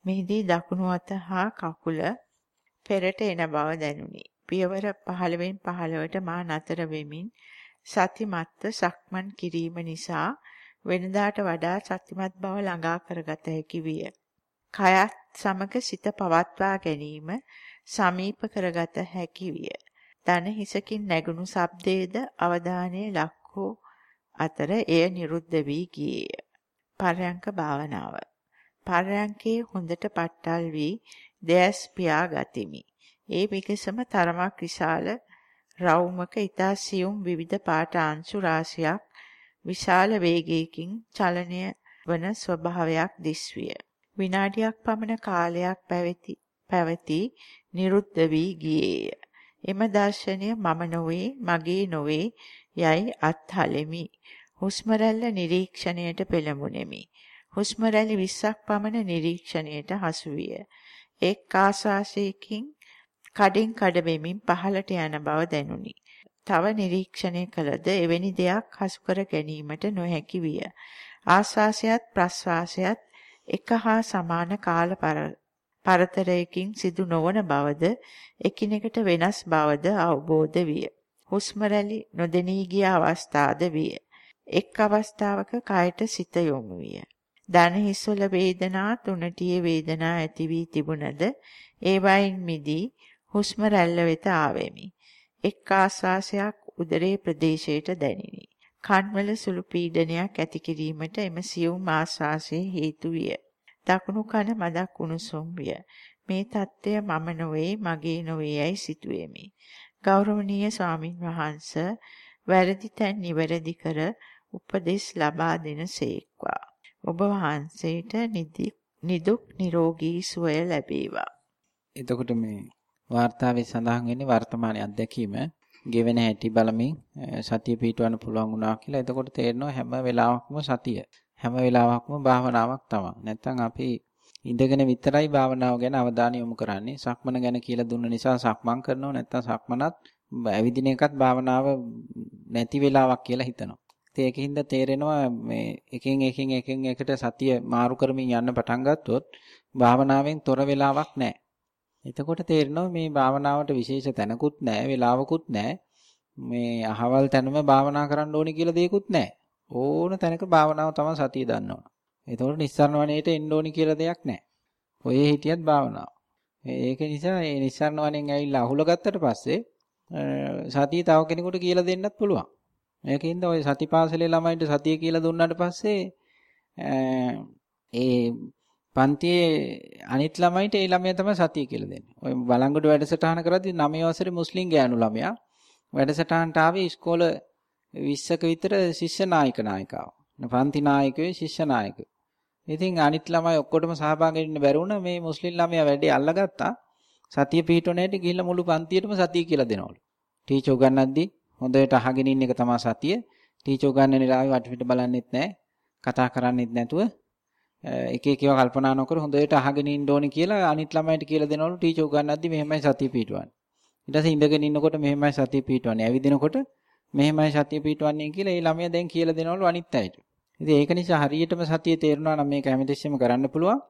Speaker 2: මෙහිදී දකුණු අත හා කකුල පෙරට එන බව දැනුනි. පියවර 15න් 15ට මා නතර වෙමින් සතිමත්ව සක්මන් කිරීම නිසා වෙනදාට වඩා සතිමත් බව ළඟා කරගත හැකි විය. කයත් සමග සිත පවත්වා ගැනීම සමීප කරගත හැකි විය. දන හිසකින් නැගුණු ශබ්දයේද අවධානයේ ලක්වූ අතර එය නිරුද්ධ වී ගියේය. පරයන්ක භාවනාව. පරයන්කේ හොඳට පට්ටල් වී දැස් පියා ගතිමි. ඒ විකසම තරමක් විශාල රවුමක ඊතා සියුම් විවිධ පාට අංශු රාශියක් විශාල වේගයකින් චලනය වන ස්වභාවයක් දිස්විය. විනාඩියක් පමණ කාලයක් පැවති පැවති නිරුද්ධ වී ගියේය. එම දර්ශනය මම නොවේ මගේ නොවේ යයි අත්හලෙමි. හුස්ම රැල්ල නිරීක්ෂණයට පෙළඹුණෙමි. හුස්ම රැලි 20ක් පමණ නිරීක්ෂණයට හසු විය. එක් ආශ්වාසයකින් කඩින් කඩ වෙමින් පහළට යන බව දැනුනි. තව නිරීක්ෂණය කළද එවැනි දෙයක් හසු කර ගැනීමට නොහැකි විය. ආශ්වාසයත් ප්‍රශ්වාසයත් එක හා සමාන කාල පරතරයකින් සිදු නොවන බවද එකිනෙකට වෙනස් බවද අවබෝධ විය. හුස්ම රැලි නොදෙනී ගිය අවස්ථාද විය. එක් අවස්ථාවක කයට සිත යොමු විය. දන හිස්වල වේදනා තුනටියේ වේදනා ඇති වී තිබුණද ඒවයින් මිදී හුස්ම රැල්ල වෙත ආවෙමි. එක් ආස්වාසයක් උදරයේ ප්‍රදේශයට දැනිනි. කන්වල සුළු පීඩනයක් ඇති කිරීමට එම සියුම් ආස්වාසයේ හේතු විය. දකුණු කන මදක් උණුසුම් විය. මේ தත්ත්වය මම නොවේ මගේ නොවේයයි සිතුවෙමි. ගෞරවනීය ස්වාමින් වහන්සේ වැරදි තැන් නිවැරදි කර උපදෙස් ලබා දෙන සේක්වා. ඔබ වහන්සේට නිදුක් නිරෝගී සුවය ලැබේවා.
Speaker 1: එතකොට මේ වාර්තාවේ සඳහන් වෙන්නේ වර්තමාන අත්දැකීම ගෙවෙන හැටි බලමින් සතිය පිටවන්න පුළුවන් වුණා කියලා. එතකොට තේරෙනවා හැම වෙලාවකම සතිය. හැම වෙලාවකම භාවනාවක් තමයි. නැත්තම් අපි ඉඳගෙන විතරයි භාවනාව ගැන අවධානය යොමු කරන්නේ. සක්මන ගැන කියලා දුන්න නිසා සක්මන් කරනවා. නැත්තම් සක්මනත් ඇවිදින එකත් භාවනාව නැති වෙලාවක් කියලා හිතනවා. ඉතින් ඒකින්ද තේරෙනවා මේ එකින් එකින් එකින් එකට සතිය මාරු කරමින් යන්න පටන් ගත්තොත් භාවනාවෙන් තොර වෙලාවක් නැහැ. එතකොට තේරෙනවා මේ භාවනාවට විශේෂ තැනකුත් නැහැ, වෙලාවකුත් නැහැ. මේ අහවල් තැනම භාවනා කරන්න ඕනි කියලා දෙයක්වත් නැහැ. ඕන තැනක භාවනාව තමයි සතිය දන්නවා. එතකොට නිස්සාරණ වනයේට එන්න ඕනි කියලා දෙයක් නැහැ. ඔයේ හිටියත් භාවනාව. ඒක නිසා මේ නිස්සාරණ වනයෙන් ඇවිල්ලා අහුල ගත්තට පස්සේ සතිය තව කෙනෙකුට කියලා දෙන්නත් පුළුවන්. මේකින්ද ওই සතිපාසලේ ළමයින්ට සතිය කියලා දුන්නාට පස්සේ ඒ පන්තියේ අනිත් ළමයින්ට ඒ ළමයා තමයි සතිය කියලා දෙන්නේ. ඔය බලංගොඩ වැඩසටහන කරද්දී 9 වසරේ මුස්ලිම් ගෑනු ළමයා වැඩසටහනට ආවේ ඉස්කෝල 20ක විතර ශිෂ්‍ය නායක නායිකාව. පන්ති නායකයෝ ශිෂ්‍ය නායකයෝ. ඉතින් අනිත් ළමයි ඔක්කොටම සහභාගී වෙන්න බැරි වුණා මේ මුස්ලිම් ළමයා වැඩේ අල්ලගත්තා. සතිය පිටුන හැටි ගිහිල්ලා මුළු පන්තියටම සතිය කියලා දෙනවලු. ටීචර් උගන්වද්දී හොඳට අහගෙන ඉන්න එක තමයි සතිය. ටීචර් උගන්වන ඉලාවේ වටපිට බලන්නෙත් නැහැ. කතා කරන්නෙත් නැතුව එක එක ඒවා කල්පනා නොකර හොඳට අහගෙන ඉන්න ඕනේ කියලා අනිත් ළමයිට කියලා දෙනවලු ටීචර් උගන්වද්දි මෙහෙමයි සතිය පිටවන්නේ. ඊට පස්සේ ඉඳගෙන ඉන්නකොට මෙහෙමයි සතිය පිටවන්නේ. ඇවිදිනකොට මෙහෙමයි සතිය පිටවන්නේ කියලා ඒ ළමයා දැන් කියලා දෙනවලු අනිත් අයට. ඉතින් ඒක නිසා හරියටම සතිය තේරුණා නම් මේක හැමතිස්සෙම කරන්න පුළුවන්.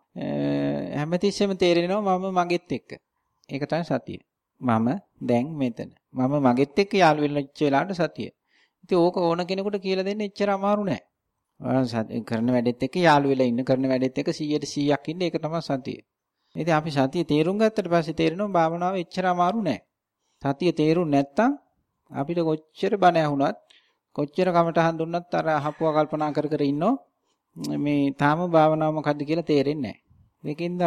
Speaker 1: හැමතිස්සෙම තේරෙනවා මම මගෙත් එක්ක. ඒක තමයි සතිය. මම දැන් මෙතන. මම මගෙත් එක්ක යාළු වෙච්ච වෙලාවට සතිය. ඉතින් ඕක ඕන කෙනෙකුට කියලා දෙන්න එච්චර අමාරු නෑ. කරන වැඩෙත් එක්ක යාළු වෙලා ඉන්න කරන වැඩෙත් එක්ක 100ට 100ක් ඉන්න ඒක තමයි සතිය. ඉතින් අපි සතිය තේරුම් ගත්තට පස්සේ තේරෙනවා භාවනාව එච්චර අමාරු නෑ. සතිය තේරුම් නැත්තම් අපිට කොච්චර බණ ඇහුණත් කොච්චර කමටහන් දුන්නත් අර අහපුවා කල්පනා කර කර ඉන්නෝ මේ තාම භාවනාව මොකද්ද කියලා තේරෙන්නේ නැහැ. ඒකින්ද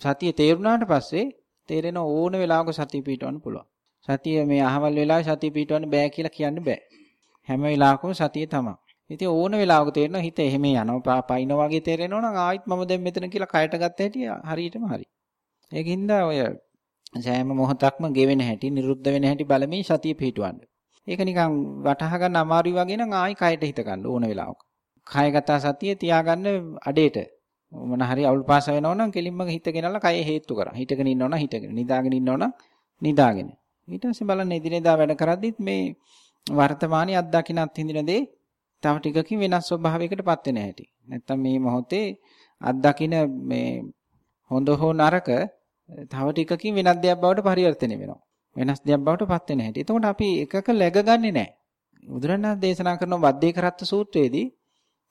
Speaker 1: සතිය තේරුණාට පස්සේ තේරෙන ඕන වෙලාවක සතිය පිටවන්න පුළුවන්. සතිය මේ අහවල් වෙලාවේ සතිය පිටවන්න බෑ කියලා කියන්න බෑ. හැම වෙලාවකම සතිය තමයි. ඉතින් ඕන වෙලාවක තේරෙනවා හිත එහෙම යනවා පයින්න වගේ තේරෙනවා නම් ආයිත් මම දැන් මෙතන කියලා කයට ගත්ත හැටි හරියටම හරි. ඒකින්ද ඔය සෑම මොහොතක්ම ගෙවෙන හැටි නිරුද්ධ වෙන හැටි බලමින් සතිය පිහිටවන්න. ඒක නිකන් වටහා ගන්න අමාරුයි වගේ නම් ආයි කයට හිත ගන්න ඕන වෙලාවක. කයගත සතිය තියාගන්න අඩේට මොන හරි අවුල් පාස වෙනවා නම් කෙලින්ම හිත ගෙනල්ලා කය හේතු කරා. හිටගෙන ඉන්නවනම් හිටගෙන, නිදාගෙන ඉන්නවනම් නිදාගෙන. ඊට පස්සේ බලන්න එදිනෙදා වැඩ කරද්දිත් මේ වර්තමානයේ අත්දකින්නත් හිඳින දේ තව ටිකකින් වෙනස් ස්වභාවයකටපත් වෙන හැටි. නැත්තම් මේ මොහොතේ අත්දකින්න මේ හොඳ හෝ නරක තව ටිකකින් වෙනස් දෙයක් බවට පරිවර්තනය වෙනවා. වෙනස් දෙයක් බවට පත් වෙන හැටි. එතකොට අපි එකක läගගන්නේ නැහැ. බුදුරණන් දේශනා කරන වද්දේ කරත්ත සූත්‍රයේදී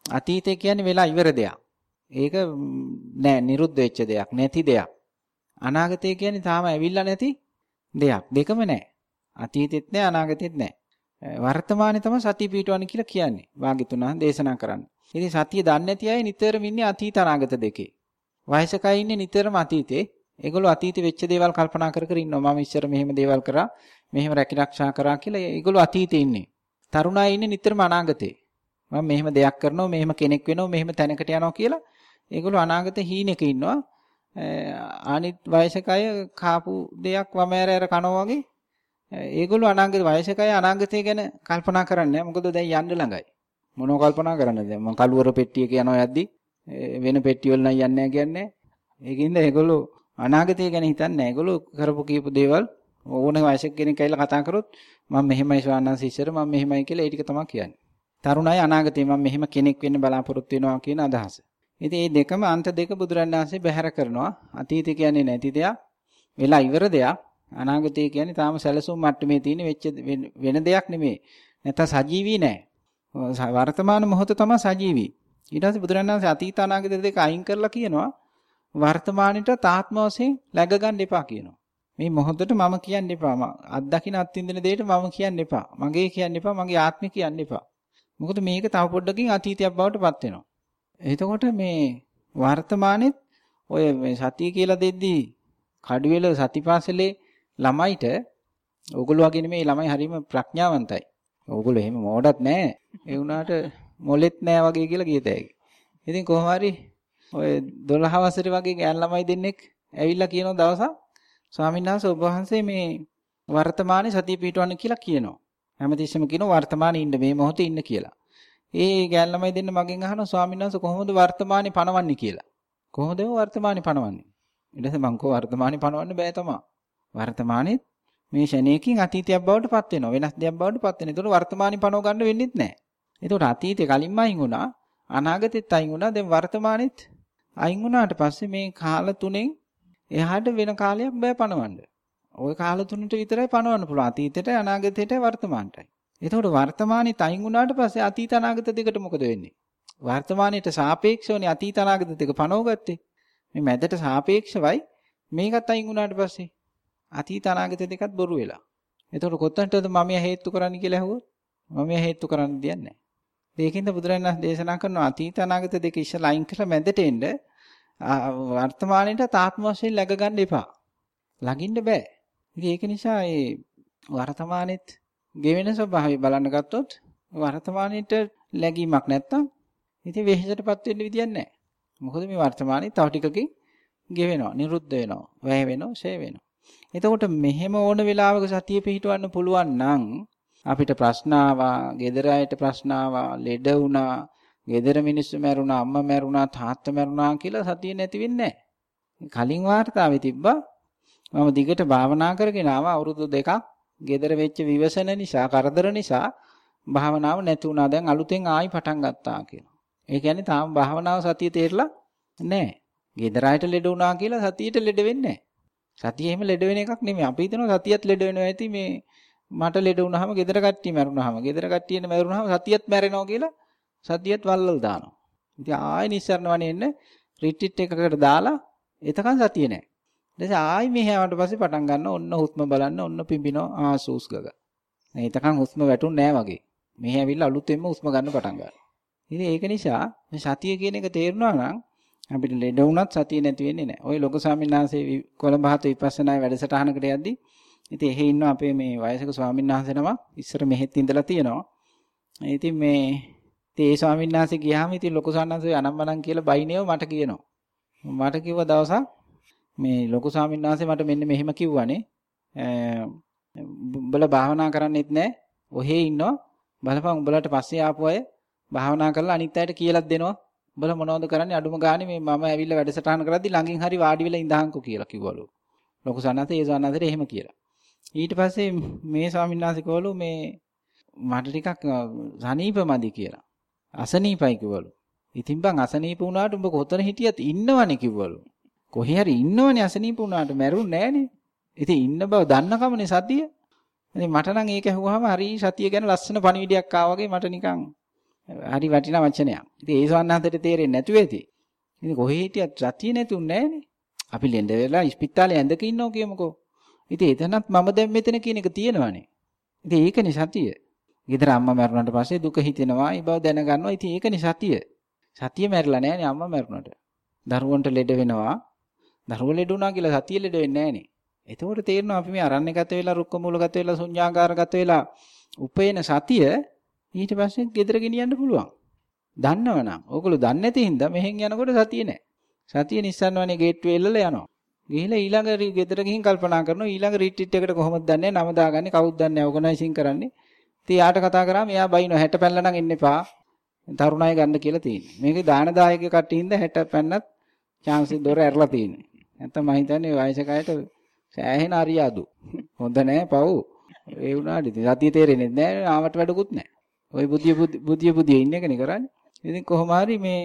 Speaker 1: අතීතය කියන්නේ වෙලා ඉවර දෙයක්. ඒක නෑ නිරුද්ධ වෙච්ච දෙයක්, නැති දෙයක්. අනාගතය කියන්නේ තාම ඇවිල්ලා නැති දෙයක්. දෙකම නෑ. අතීතෙත් නෑ අනාගතෙත් නෑ. වර්තමානයේ තමයි සතිය පිටවන්නේ කියලා කියන්නේ. වාග්යතුනා දේශනා කරන්නේ. ඉතින් සතිය දන්නේ නැති අය නිතරම ඉන්නේ අතීත අනාගත දෙකේ. වයසකයි ඉන්නේ නිතරම අතීතේ. ඒගොල්ලෝ අතීතේ වෙච්ච දේවල් කල්පනා කර කර ඉන්නවා. මම ඉස්සර මෙහෙම දේවල් කරා, මෙහෙම රැකිරක්ෂා කරා කියලා ඒගොල්ලෝ අතීතේ ඉන්නේ. තරුණයි ඉන්නේ නිතරම අනාගතේ. මම මෙහෙම දෙයක් කරනවා, මෙහෙම කෙනෙක් වෙනවා, මෙහෙම තැනකට යනවා කියලා ඒගොල්ලෝ අනාගත හීනෙක ඉන්නවා. අනිත් වයසක අය කාපු දෙයක් වම ඇර ඇර කනවා වගේ ඒගොල්ලෝ අනාගත වයසක අය අනාගතය ගැන කල්පනා කරන්නේ මොකද දැන් යන්න ළඟයි. මොනව කල්පනා කරන්නද දැන් මම කළුවර පෙට්ටියක යනවා යද්දි වෙන පෙට්ටිය වල නම් යන්නේ නැහැ කියන්නේ. ඒකින්ද ඒගොල්ලෝ අනාගතය ගැන හිතන්නේ නැහැ. ඒගොල්ලෝ කරපු කීප දේවල් ඕන වයසක කෙනෙක් ඇවිල්ලා කතා කරොත් මම මෙහෙමයි ස්වාමීන් ඉස්සර මම මෙහෙමයි කියලා ඒ ටික තමයි කියන්නේ. තරුණ අය අනාගතේ මම මෙහෙම කෙනෙක් වෙන්න බලාපොරොත්තු වෙනවා කියන අදහස. ඉතින් මේ දෙකම අන්ත දෙක බුදුරණාහි බැහැර කරනවා. අතීතය කියන්නේ නැති දෙයක්, වෙලා ඉවර දෙයක්. අනාගතය කියන්නේ තාම සැලසුම් මට්ටමේ තියෙන වෙච්ච වෙන දෙයක් නෙමෙයි. නැත්නම් සජීවී නෑ. වර්තමාන මොහොත තමයි සජීවී. ඊට පස්සේ බුදුරණාහි අතීත අනාගත දෙක අයින් කරලා කියනවා වර්තමානෙට තාත්ම වශයෙන් läග ගන්න එපා කියනවා. මේ මොහොතට මම කියන්න එපා. අත්දකින්න අත්විඳින දෙයට මම කියන්න එපා. මගේ කියන්න එපා. මගේ ආත්මය කියන්න එපා. මොකද මේක තව පොඩ්ඩකින් අතීතයක් බවට පත් වෙනවා. එතකොට මේ වර්තමානෙත් ඔය මේ සතිය කියලා දෙද්දී කඩුවෙල සතිපාසලේ ළමයිට ඕගොල්ලෝ වගේ නෙමෙයි ළමයි හරීම ප්‍රඥාවන්තයි. ඕගොල්ලෝ එහෙම මෝඩත් නෑ. ඒ වුණාට මොලෙත් නෑ වගේ කියලා කියත හැකි. ඉතින් කොහොම හරි ඔය 12 වසරේ වගේ ගෑන් ළමයි දෙන්නෙක් ඇවිල්ලා කියන දවසක් ස්වාමීන් වහන්සේ ඔබ වහන්සේ මේ වර්තමානයේ සතිය පිටවන්න කියලා කියනවා. හැමතිස්සෙම කියනවා වර්තමානයේ ඉන්න මේ මොහොතේ ඉන්න කියලා. ඒ ගෑන් ළමයි දෙන්න මගෙන් අහනවා ස්වාමීන් වහන්සේ කොහොමද වර්තමානයේ පණවන්නේ කියලා. කොහොමද වර්තමානයේ පණවන්නේ? ඊට පස්සේ මං කෝ වර්තමානයේ පණවන්න බෑ තමා. වර්තමානයේ මේ ෂණේකින් අතීතයක් බවට පත් වෙනවා. වෙනස් දෙයක් බවට පත් වෙනවා. ඒතකොට වර්තමානයේ පණව ගන්න වෙන්නේ නැහැ. ඒතකොට අතීතේ කලින්ම අයින් වුණා. අනාගතෙත් අයින් වුණා. දැන් වර්තමානෙත් අයින් වුණාට පස්සේ මේ කාල තුනෙන් එහාට වෙන කාලයක් බෑ පණවන්න. ওই කාල තුනට විතරයි පණවන්න පුළුවන්. අතීතයට අනාගතයට වර්තමානටයි. එතකොට වර්තමානයේ තයින් වුණාට පස්සේ අතීත අනාගත දෙකට මොකද වෙන්නේ? වර්තමානයට සාපේක්ෂවනේ අතීත අනාගත දෙක පණවගත්තේ. මේ මැදට සාපේක්ෂවයි මේකත් අයින් වුණාට පස්සේ අතීත අනාගත දෙකත් බොරු වෙලා. එතකොට කොතනටද මම හේතු කරන්නේ කියලා ඇහුවොත් මම හේතු කරන්න දෙයක් නැහැ. ඒකින්ද බුදුරජාණන් වහන්සේ දේශනා කරන අතීත අනාගත දෙක ඉස්සලා අයින් කරලා මැදට එන්න වර්තමානයේට තාත්ම වශයෙන් läග ගන්න එපා. ළඟින්න බෑ. ඉතින් ඒක නිසා ඒ වර්තමානෙත් ගෙවෙන ස්වභාවය බලන්න ගත්තොත් වර්තමානෙට läගීමක් නැත්තම් ඉතින් වෙහෙසටපත් වෙන්න විදියක් නැහැ. මොකද මේ වර්තමානයේ තව ටිකකින් ගෙවෙනවා, නිරුද්ධ වෙනවා, වැය වෙනවා, ෂේ වෙනවා. එතකොට මෙහෙම ඕන වෙලාවක සතිය පිහිටවන්න පුළුවන් නම් අපිට ප්‍රශ්න ආවා, gedara ayට ප්‍රශ්න ආවා, ලෙඩ වුණා, gedara මිනිස්සු මැරුණා, අම්මා මැරුණා, තාත්තා මැරුණා කියලා සතිය නැති වෙන්නේ කලින් වාර්තාවේ තිබ්බා මම දිගට භාවනා කරගෙන ආවා අවුරුදු දෙකක් gedara වෙච්ච විවසන නිසා, කරදර නිසා භාවනාව නැති වුණා. දැන් අලුතෙන් ආයි පටන් ගත්තා කියලා. ඒ කියන්නේ තාම භාවනාව සතිය තේරලා නැහැ. gedara ayට ලෙඩ වුණා කියලා සතියට ලෙඩ වෙන්නේ නැහැ. සතිය එහෙම ලෙඩ වෙන එකක් නෙමෙයි. අපි හිතනවා සතියත් ලෙඩ වෙනවා ඇති මේ මට ලෙඩ වුණාම ගෙදර කට්ටිය මැරුණාම ගෙදර කට්ටියන මැරුණාම සතියත් මැරෙනවා කියලා සතියත් වල්ලල් දානවා. ඉතින් ආයෙ නිස්සරණ වනේ එන්න රිට්‍රීට් එකකට දාලා එතකන් සතිය නැහැ. ඊට පස්සේ ආයෙ මෙහාට පස්සේ පටන් ගන්න ඔන්න හුස්ම බලන්න ඔන්න පිම්බිනවා ආසූස් ගග. එතකන් හුස්ම වැටුන්නේ නැහැ වගේ. මෙහි ඇවිල්ලා අලුතෙන්ම හුස්ම ගන්න පටන් ගන්නවා. ඉතින් ඒක නිසා මේ සතිය කියන එක තේරුණා නම් අපිට ලෙඩ වුණත් සතිය නැති වෙන්නේ නැහැ. ওই ලොකු ස්වාමීන් වහන්සේ කොළඹ හත විපස්සනා වැඩසටහනකට යද්දී ඉතින් එහෙ ඉන්න අපේ මේ වයසක ස්වාමීන් වහන්සේ නම ඉස්සර මෙහෙත් ඉඳලා තියෙනවා. ඉතින් මේ ඉතින් ඒ ස්වාමීන් වහන්සේ ගියාම ඉතින් ලොකු සාන්නන්සේ අනම්මනම් කියලා බයිනේව මට කියනවා. මට කිව්ව දවසක් මේ ලොකු ස්වාමීන් වහන්සේ මට මෙන්න මෙහෙම කිව්වනේ. උඹලා භාවනා කරන්නෙත් නැහැ. ඔහේ ඉන්නවා. බලපන් උඹලට පස්සේ ආපු අය භාවනා කරලා අනිත් අයට කියලාත් දෙනවා. උඹලා මොනවද කරන්නේ අඩුම ගානේ මේ මම ඇවිල්ලා වැඩසටහන කරද්දි ළඟින් හරි වාඩි වෙලා ඉඳහන්කෝ කියලා කිව්වලු. ලොකු සාන්නන්සේ ඒ සාන්නන්සේට එහෙම කියලා. ඊට පස්සේ මේ ස්වාමීන් වහන්සේ කිව්වලු මේ මට ටිකක් සනීපමදි කියලා. අසනීපයි කිව්වලු. ඉතින් බං අසනීප වුණාට උඹ කොතන හිටියත් ඉන්නවනේ කිව්වලු. කොහේ හරි ඉන්නවනේ අසනීප වුණාට මැරුන්නේ නැහනේ. ඉතින් ඉන්න බව දන්නකමනේ සතිය. ඉතින් මට නම් ඒක ඇහුවාම හරි සතිය ගැන ලස්සන පණිවිඩයක් ආවා වගේ මට නිකන් හරි වටිනා වචනයක්. ඉතින් ඒ සවන්නහන්තට තේරෙන්නේ නැතුව ඇති. ඉතින් කොහේ හිටියත් සතිය නැතුන්නේ නැහනේ. අපි ලෙන්ඩ වෙලා ඉස්පිතාලේ ඇඳක ඉන්නෝ කියමුකෝ. ඉතින් එතනත් මම දැන් මෙතන කියන එක තියෙනවනේ. ඉතින් ඒකනේ සතිය. ගෙදර අම්මා මැරුණාට පස්සේ දුක හිතෙනවා. ඒ බව දැනගන්නවා. ඉතින් ඒකනේ සතිය. සතිය මැරිලා නෑනේ අම්මා මැරුණාට. දරුවන්ට ලෙඩ වෙනවා. දරුවෝ ලෙඩ වුණා කියලා සතිය ලෙඩ වෙන්නේ නෑනේ. එතකොට තේරෙනවා අපි මේ අරණ්‍යගත වෙලා රුක්ක මූලගත වෙලා ශුන්‍යාකාරගත වෙලා උපේන සතිය ඊට පස්සේ ගෙදර ගෙනියන්න පුළුවන්. දන්නවනම් ඕගොල්ලෝ දන්නේ නැති හින්දා මෙහෙන් යනකොට සතිය නෑ. සතිය නිස්සන්වනේ ගේට්ටුවේ එල්ලලා යනවා. ගිහිලා ඊළඟ ගෙදර ගිහින් කල්පනා කරනවා ඊළඟ රිට්‍රීට් එකට කොහොමද දන්නේ නම දාගන්නේ කවුද දන්නේ ඕගනයිසින් කරන්නේ ඉතින් යාට කතා කරාම එයා බයිනෝ 60 පැනලා නම් එන්න එපා තරුණයි ගන්න කියලා තියෙන්නේ මේකේ දාන දායක කට්ටියින්ද 60 පැන්නත් chance දොර ඇරලා තියෙන්නේ නැත්නම් මම හිතන්නේ වයසක අයට සෑහෙන අරියාදු. හොඳ නෑ පව්. ඒ වුණාට ඉතින් සතිය තේරෙන්නේ නෑ ආවට වැඩකුත් නෑ. ওই බුදිය බුදිය බුදිය ඉන්න එකනේ කරන්නේ. ඉතින් කොහොම හරි මේ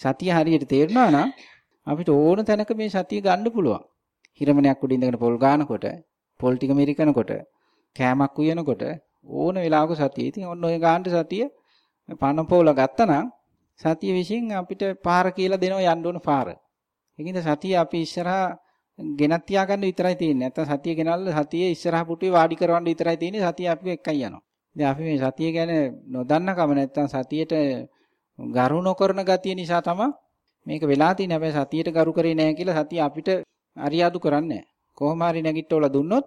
Speaker 1: සතිය හරියට තේරුණා නම් අපිට ඕන තැනක මේ සතිය ගන්න පුළුවන්. හිරමණයක් උඩ ඉඳගෙන පොල් ගන්නකොට, පොල් ටික මිරිකනකොට, කෑමක් උයනකොට ඕන වෙලාවක සතිය. ඉතින් ඔන්න ඔය ගාන්න සතිය පණ පොල ගත්තනම් සතිය විශ්ින් අපිට පාර කියලා දෙනවා යන්න ඕන පාර. ඒකින්ද සතිය අපි ඉස්සරහා ගෙනත් තියාගන්න විතරයි තියෙන්නේ. නැත්නම් සතිය ගෙනල්ලා සතියේ ඉස්සරහා පුටුවේ වාඩි කරවන්න විතරයි තියෙන්නේ. සතිය අපි එක්කයි යනවා. ඉතින් අපි මේ සතිය ගැන නොදන්නකම නැත්නම් සතියට ගරු නොකරන ගතිය නිසා තමයි මේක වෙලා තියෙන්නේ. හැබැයි සතියට ගරු කරේ නැහැ කියලා සතිය අපිට අරියාදු කරන්නේ නැහැ. කොහොම හරි නැගිටවල දුන්නොත්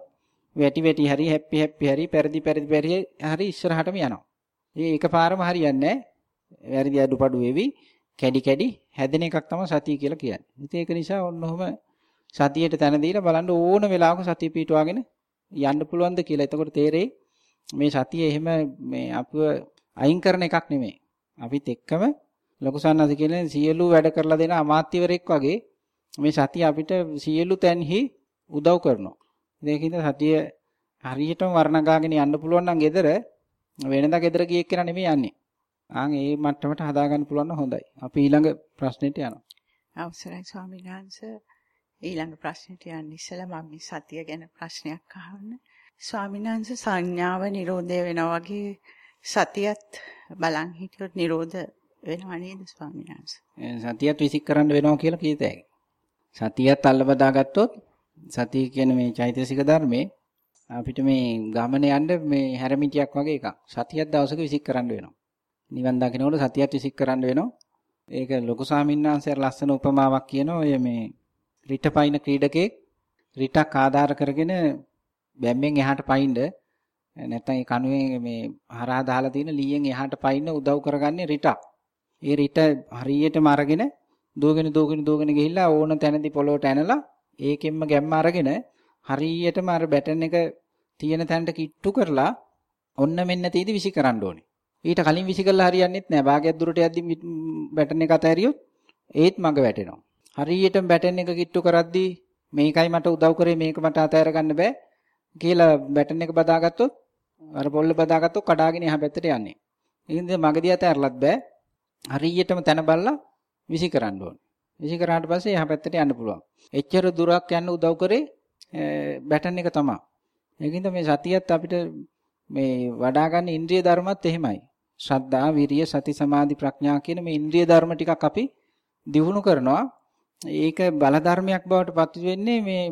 Speaker 1: වැටි වැටි හරි හැප්පි හැප්පි හරි පෙරදි පෙරදි පෙරි හරි ඉස්සරහටම යනවා. ඒ එකපාරම හරියන්නේ නැහැ. වැරදි අඩුපාඩු වෙවි කැඩි කැඩි හැදෙන එකක් තමයි සතිය කියලා කියන්නේ. ඉතින් ඒක නිසා ඔන්න ඔහම සතියට තැන දීලා බලන්න ඕන වෙලාවක සතිය පිටවාගෙන යන්න පුළුවන්ද කියලා. එතකොට තේරෙයි මේ සතිය එහෙම මේ අපව අයින් කරන එකක් නෙමෙයි. අපිත් එක්කම ලොකු සන්නස කියන්නේ සියලු වැඩ කරලා දෙන අමාත්‍යවරයෙක් වගේ මේ සතිය අපිට සියලු තැන්හි උදව් කරනවා. ඒකින්ද සතිය හරියටම වර්ණගාගෙන යන්න පුළුවන් නම් gedara වෙනදා gedara ගිය එක්කන නෙමෙයි යන්නේ. ආන් ඒ මට්ටමට හදාගන්න පුළුවන් නම් හොඳයි. අපි ඊළඟ ප්‍රශ්නෙට යනවා.
Speaker 2: අවසරයි ස්වාමීන් වහන්සේ. ඊළඟ ප්‍රශ්නෙට යන්න ඉස්සෙල්ලා මම මේ සතිය ගැන ප්‍රශ්නයක් අහන්න. ස්වාමීන් වහන්සේ සංඥාව නිරෝධය වෙනවා වගේ සතියත් බලන් හිටියොත් නිරෝධ වෙනව නේද ස්වාමීන් වහන්සේ?
Speaker 1: සතියත් විසික් කරන්න වෙනවා කියලා කීත හැකියි. සතියත් අල්ලබදා ගත්තොත් සතිය කියන මේ චෛතසික ධර්මයේ අපිට මේ ගමන යන්න මේ හැරමිටියක් වගේ එකක්. සතියක් දවසක විසික් කරන්න වෙනවා. නිවන් දකිනකොට සතියක් විසික් කරන්න වෙනවා. ඒක ලොකු ස්වාමීන් වහන්සේ ලස්සන උපමාවක් කියනවා. ඔය මේ රිටපයින් ක්‍රීඩකෙක් රිටක් ආධාර කරගෙන බැම්මෙන් එහාට පයින්ද නැත්නම් ඒ කණුවේ මේ හරහා දාලා තියෙන ලීයෙන් එහාට පයින්න උදව් කරගන්නේ රිටක්. ඒ රිට හරියටම අරගෙන දුවගෙන දුවගෙන දුවගෙන ගිහිල්ලා ඕන තැනදී පොළොවට ඇනලා ඒකෙන්ම ගැම්ම අරගෙන හරියටම අර බැටන් එක තියෙන තැනට කිට්ටු කරලා ඔන්න මෙන්න තීදි විසි කරන්න ඕනේ. ඊට කලින් විසි කළා හරියන්නේත් නැහැ. භාගයක් දුරට යද්දි බැටන් එක අතහැරියොත් ඒත් මග වැටෙනවා. හරියටම බැටන් එක කිට්ටු කරද්දී මේකයි මට උදව් කරේ මේක මට අතහැර ගන්න බෑ කියලා බැටන් එක බදාගත්තොත් අර පොල්ල බදාගත්තොත් කඩාගෙන එහා පැත්තට යන්නේ. ඉතින් මගදී අතහැරලත් බෑ. හරියටම තන බල්ලා විසි කරන්න ඕනේ. විසි කරාට පස්සේ එහා පැත්තට යන්න පුළුවන්. එච්චර දුරක් යන්න උදව් කරේ බැටන් එක තමයි. ඒකින්ද මේ සතියත් අපිට මේ වඩා ගන්න ඉන්ද්‍රිය ධර්මත් එහෙමයි. ශ්‍රද්ධා, විරිය, සති, සමාධි, ප්‍රඥා කියන මේ ඉන්ද්‍රිය ධර්ම ටිකක් අපි දිනු කරනවා. ඒක බල ධර්මයක් බවට පත් වෙන්නේ මේ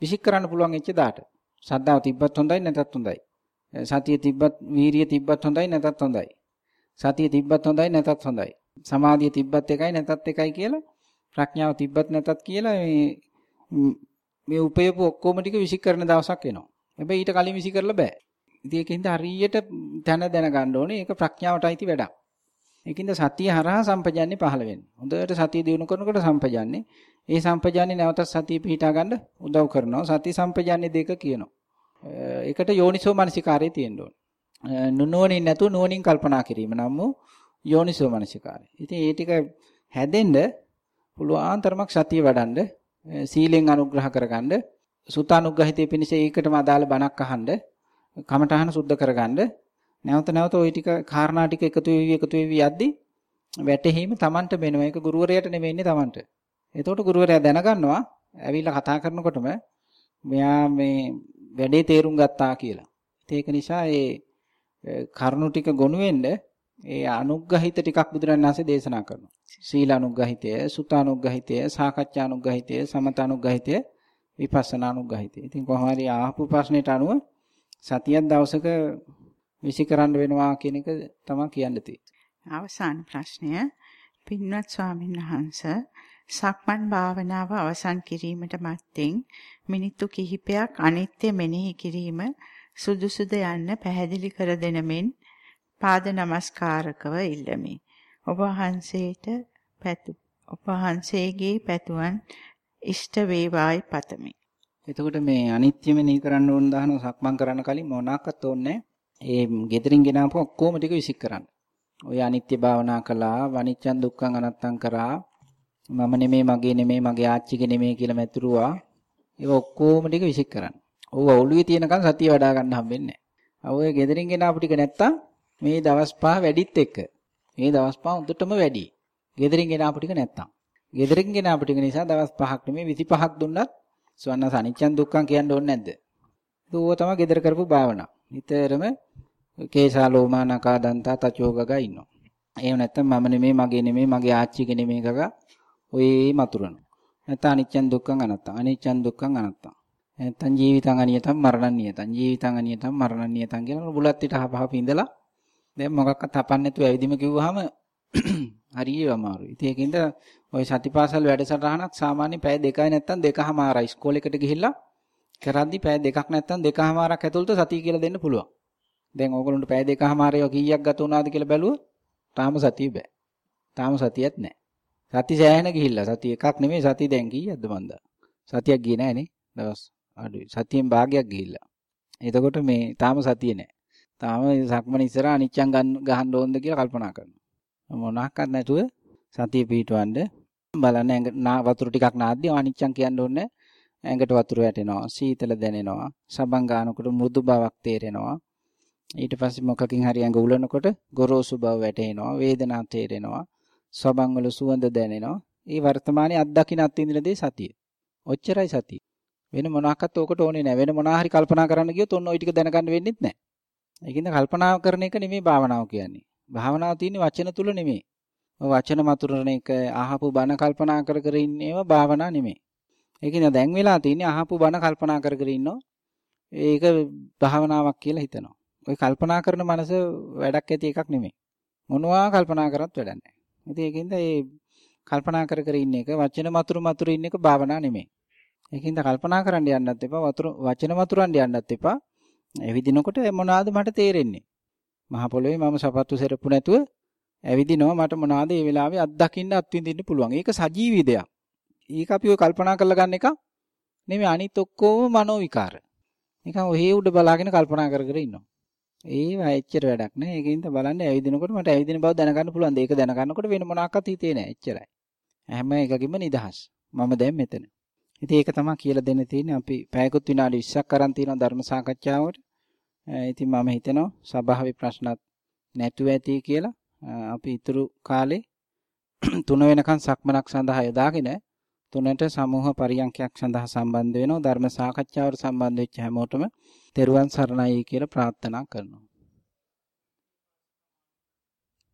Speaker 1: විසික් කරන්න පුළුවන් වෙච්ච දාට. ශ්‍රද්ධාව තිබ්බත් හොඳයි නැතත් හොඳයි. සතිය තිබ්බත්, වීරිය තිබ්බත් හොඳයි නැතත් හොඳයි. සතිය තිබ්බත් හොඳයි නැතත් හොඳයි. සමාධිය තිබ්බත් එකයි නැතත් එකයි කියලා ප්‍රඥාව තිබ්බත් නැතත් කියලා මේ මේ උපයපු ඔක්කොම ටික විසික් කරන දවසක් එනවා. හැබැයි ඊට කලින් විසි කරලා බෑ. ඉතින් ඒකින්ද හරියට දැන දැනගන්න ඕනේ. ඒක ප්‍රඥාවට අයිති වැඩක්. ඒකින්ද සතිය හරහා සම්පජාන්නේ පහළ වෙන්නේ. හොඳට සතිය දිනු කරනකොට සම්පජාන්නේ. ඒ සම්පජාන්නේ නැවතත් සතිය පිහිටා ගන්න උදව් කරනවා. සති සම්පජාන්නේ දෙක කියනවා. ඒකට යෝනිසෝ මනසිකාරය තියෙන්න ඕනේ. නුනුවණින් නැතුව නුවණින් කල්පනා කිරීම නම් වූ යෝනිසෝ මනසිකාරය. ඉතින් ඒ ටික හැදෙන්න පුළුවන් තරමක් සතිය වඩන්න සීලෙන් අනුග්‍රහ කරගන්න සුතානුග්‍රහිතේ පිණිස ඒකටම අදාළ බණක් අහන්න කමඨහන සුද්ධ කරගන්න නැවත නැවත ওই ටික කාරණා ටික එකතු වෙවි එකතු වෙවි යද්දි වැටහීම Tamanට වෙනවා ඒක ගුරුවරයාට නෙමෙයිනේ Tamanට. එතකොට ගුරුවරයා දැනගන්නවා ඇවිල්ලා කතා කරනකොටම මෙයා මේ වැඩේ තේරුම් ගත්තා කියලා. ඒක නිසා ඒ කරුණු ටික ගොනු වෙන්න ඒ අනුග්‍රහිත ටිකක් බුදුරජාණන් වහන්සේ දේශනා කරනවා. සීල අනුග්‍රහිතය, සුත අනුග්‍රහිතය, සාකච්ඡා අනුග්‍රහිතය, සමත අනුග්‍රහිතය, විපස්සනා අනුග්‍රහිතය. ඉතින් කොහොම හරි ආහපු ප්‍රශ්නෙට අනුව සතියක් දවසක විසි කරන්න වෙනවා කියන එක තමයි කියන්න තියෙන්නේ.
Speaker 2: අවසාන ප්‍රශ්නය පින්වත් ස්වාමීන් වහන්සේ සක්මන් භාවනාව අවසන් කිරීමට මත්තෙන් මිනිත්තු කිහිපයක් අනිත්‍ය මෙනෙහි කිරීම සුදුසුද යන්න පැහැදිලි කර දෙන මෙන් පාද නමස්කාරකව ඉල්ලමි. ඔබ වහන්සේට පැතු ඔබ වහන්සේගේ පැතුවන් ඉෂ්ට වේවායි පතමි.
Speaker 1: එතකොට මේ අනිත්‍ය මෙනෙහි කරන්න ඕන දාන සක්මන් කරන්න කලින් මොනක්වත් ඕනේ ඒ gedirin ගෙනාපු ඔක්කොම ටික විසික් කරන්න. ඔය අනිත්‍ය භාවනා කළා, වනිච්චන් දුක්ඛං අනත්තං කරා, මම නෙමේ මගේ නෙමේ මගේ ආච්චිගේ නෙමේ කියලා මැතුරුවා. ඒව ඔක්කොම ටික විසික් කරන්න. ඕව ඔළුවේ තියෙනකන් සතිය වඩා ගන්න හම්බෙන්නේ නැහැ. ඔය ගෙදරින් ගෙන ආපු ටික නැත්තම් මේ දවස් පහ වැඩිත් එක්ක. මේ දවස් පහ උඩටම වැඩි. ගෙදරින් ගෙන ආපු ටික නැත්තම්. ගෙදරින් ගෙන ආපු ටික නිසා දවස් 5ක් නෙමෙයි 25ක් දුන්නත් සුවන්න අනිච්චන් දුක්ඛන් කියන්න ඕනේ නැද්ද? ඒක තමයි ගෙදර කරපු භාවනාව. නිතරම කේශා ලෝමා නකා දන්තා තචෝගගා ඉන්නවා. එහෙම නැත්නම් මම නෙමෙයි මගේ නෙමෙයි මගේ ආච්චිගේ නෙමෙයි ගගා ඔය මතුරන. නැත්නම් අනිච්චන් දුක්ඛං අනත්තං අනිච්චන් දුක්ඛං අනත්තං. නැත්නම් ජීවිතං අනියතං මරණං නියතං ජීවිතං අනියතං මරණං නියතං කියන බුලත් පිට හපහප ඉඳලා දැන් මොකක්වත් හපන්නේ නැතුව ඇවිදිම කිව්වහම හරිය අමාරුයි. ඉතින් ඒකින්ද ওই සතිපාසල් වැඩසටහනක් සාමාන්‍ය පැය දෙකයි නැත්නම් දෙකමාරයි ඉස්කෝලේකට ගිහිල්ලා කරද්දි පැය දෙකක් නැත්නම් දෙකමාරක් ඇතුළත සතිය කියලා දෙන්න පුළුවන්. දැන් ඕගොල්ලන්ට පැය දෙකමාරය කීයක් ගත වුණාද කියලා බැලුවොත් තාම සතිය බෑ. තාම සතියක් නැහැ. සති සෑහෙන ගිහිල්ලා සතිය එකක් නෙමෙයි සතිය දැන් කීයක්ද මන්ද? සතියක් ගියේ නැහනේ. දවස් අඩුයි. සතියෙන් භාගයක් ගිහිල්ලා. එතකොට මේ තාම සතිය නැහැ. තාම සක්මන ඉස්සර අනිච්චං ගහන්න ඕනද කියලා කල්පනා කරනවා. මොනක්වත් නැතුව සතිය පිටවන්න බලන්න ඇඟ වතුර ටිකක් නාද්දී අනිච්චං කියන්න ඕනේ ඇඟට වතුර වැටෙනවා සීතල දැනෙනවා සබන් ගන්නකොට මෘදු බවක් තේරෙනවා ඊට පස්සේ මොකකින් හරි ඇඟ උලනකොට ගොරෝසු බව වැටෙනවා වේදනාවක් තේරෙනවා සබන් වල සුවඳ දැනෙනවා ඒ වර්තමානයේ අත්දකින්න අත්විඳින දේ සතිය ඔච්චරයි සතිය වෙන මොනවාක්වත් ඕකට ඕනේ නැහැ වෙන මොනවා හරි කල්පනා කරන්න ගියොත් ඔන්න ওই ටික දැනගන්න වෙන්නේ නැහැ ඒකින්ද කල්පනා කරන එක නෙමෙයි භාවනාව කියන්නේ භාවනාව තියෙන්නේ වචන තුල නෙමෙයි වචන මතුරන එක අහපු බණ කල්පනා කර කර ඉන්නේව භාවනා නෙමෙයි. ඒකින දැන් වෙලා තියෙන්නේ අහපු බණ කල්පනා කර කර ඉන්නෝ. ඒක භාවනාවක් කියලා හිතනවා. ওই කල්පනා කරන මනස වැඩක් ඇති එකක් නෙමෙයි. මොනවා කල්පනා කරත් වැඩක් නැහැ. ඉතින් ඒකින්ද මේ කල්පනා කර කර ඉන්න එක වචන මතුරු මතුරු ඉන්න එක භාවනා නෙමෙයි. ඒකින්ද කල්පනා කරන්න යන්නත් එපා වතුර වචන මතුරන්න යන්නත් එපා. එවිදිනකොට මොනවාද මට තේරෙන්නේ? මහ පොළොවේ මම සපත්තු සෙරප්පු නැතුව ඇවිදිනවා මට මොනවාද මේ වෙලාවේ අත්දකින්න අත්විඳින්න පුළුවන්. ඒක සජීවී දෙයක්. ඒක අපි ඔය කල්පනා කරලා ගන්න එක නෙමෙයි අනිත් ඔක්කොම මනෝ විකාර. නිකන් ඔහේ උඩ බලාගෙන කල්පනා කර කර ඉන්නවා. ඒව එච්චර වැඩක් නෑ. ඒකින්ද බලන්න ඇවිදිනකොට මට ඇවිදින බව දැනගන්න පුළුවන්. ඒක දැනගන්නකොට වෙන මොනවාක්වත් හිතේ නෑ. එච්චරයි. හැම එකකින්ම නිදහස්. මම දැන් මෙතන. ඉතින් ඒක තමයි කියලා දෙන්න තියෙන්නේ. අපි පැයකුත් විනාඩි 20ක් අරන් තියෙනවා ධර්ම සාකච්ඡාවට. ඉතින් මම හිතනවා සභාවේ ප්‍රශ්නත් නැතුව ඇති කියලා. අපි ඊතුරු කාලේ 3 වෙනකන් සක්මනක් සඳහා යොදාගෙන තුනට සමූහ පරියන්ඛයක් සඳහා සම්බන්ධ වෙනවා ධර්ම සාකච්ඡාවට සම්බන්ධ වෙච්ච හැමෝටම තෙරුවන් සරණයි කියලා ප්‍රාර්ථනා කරනවා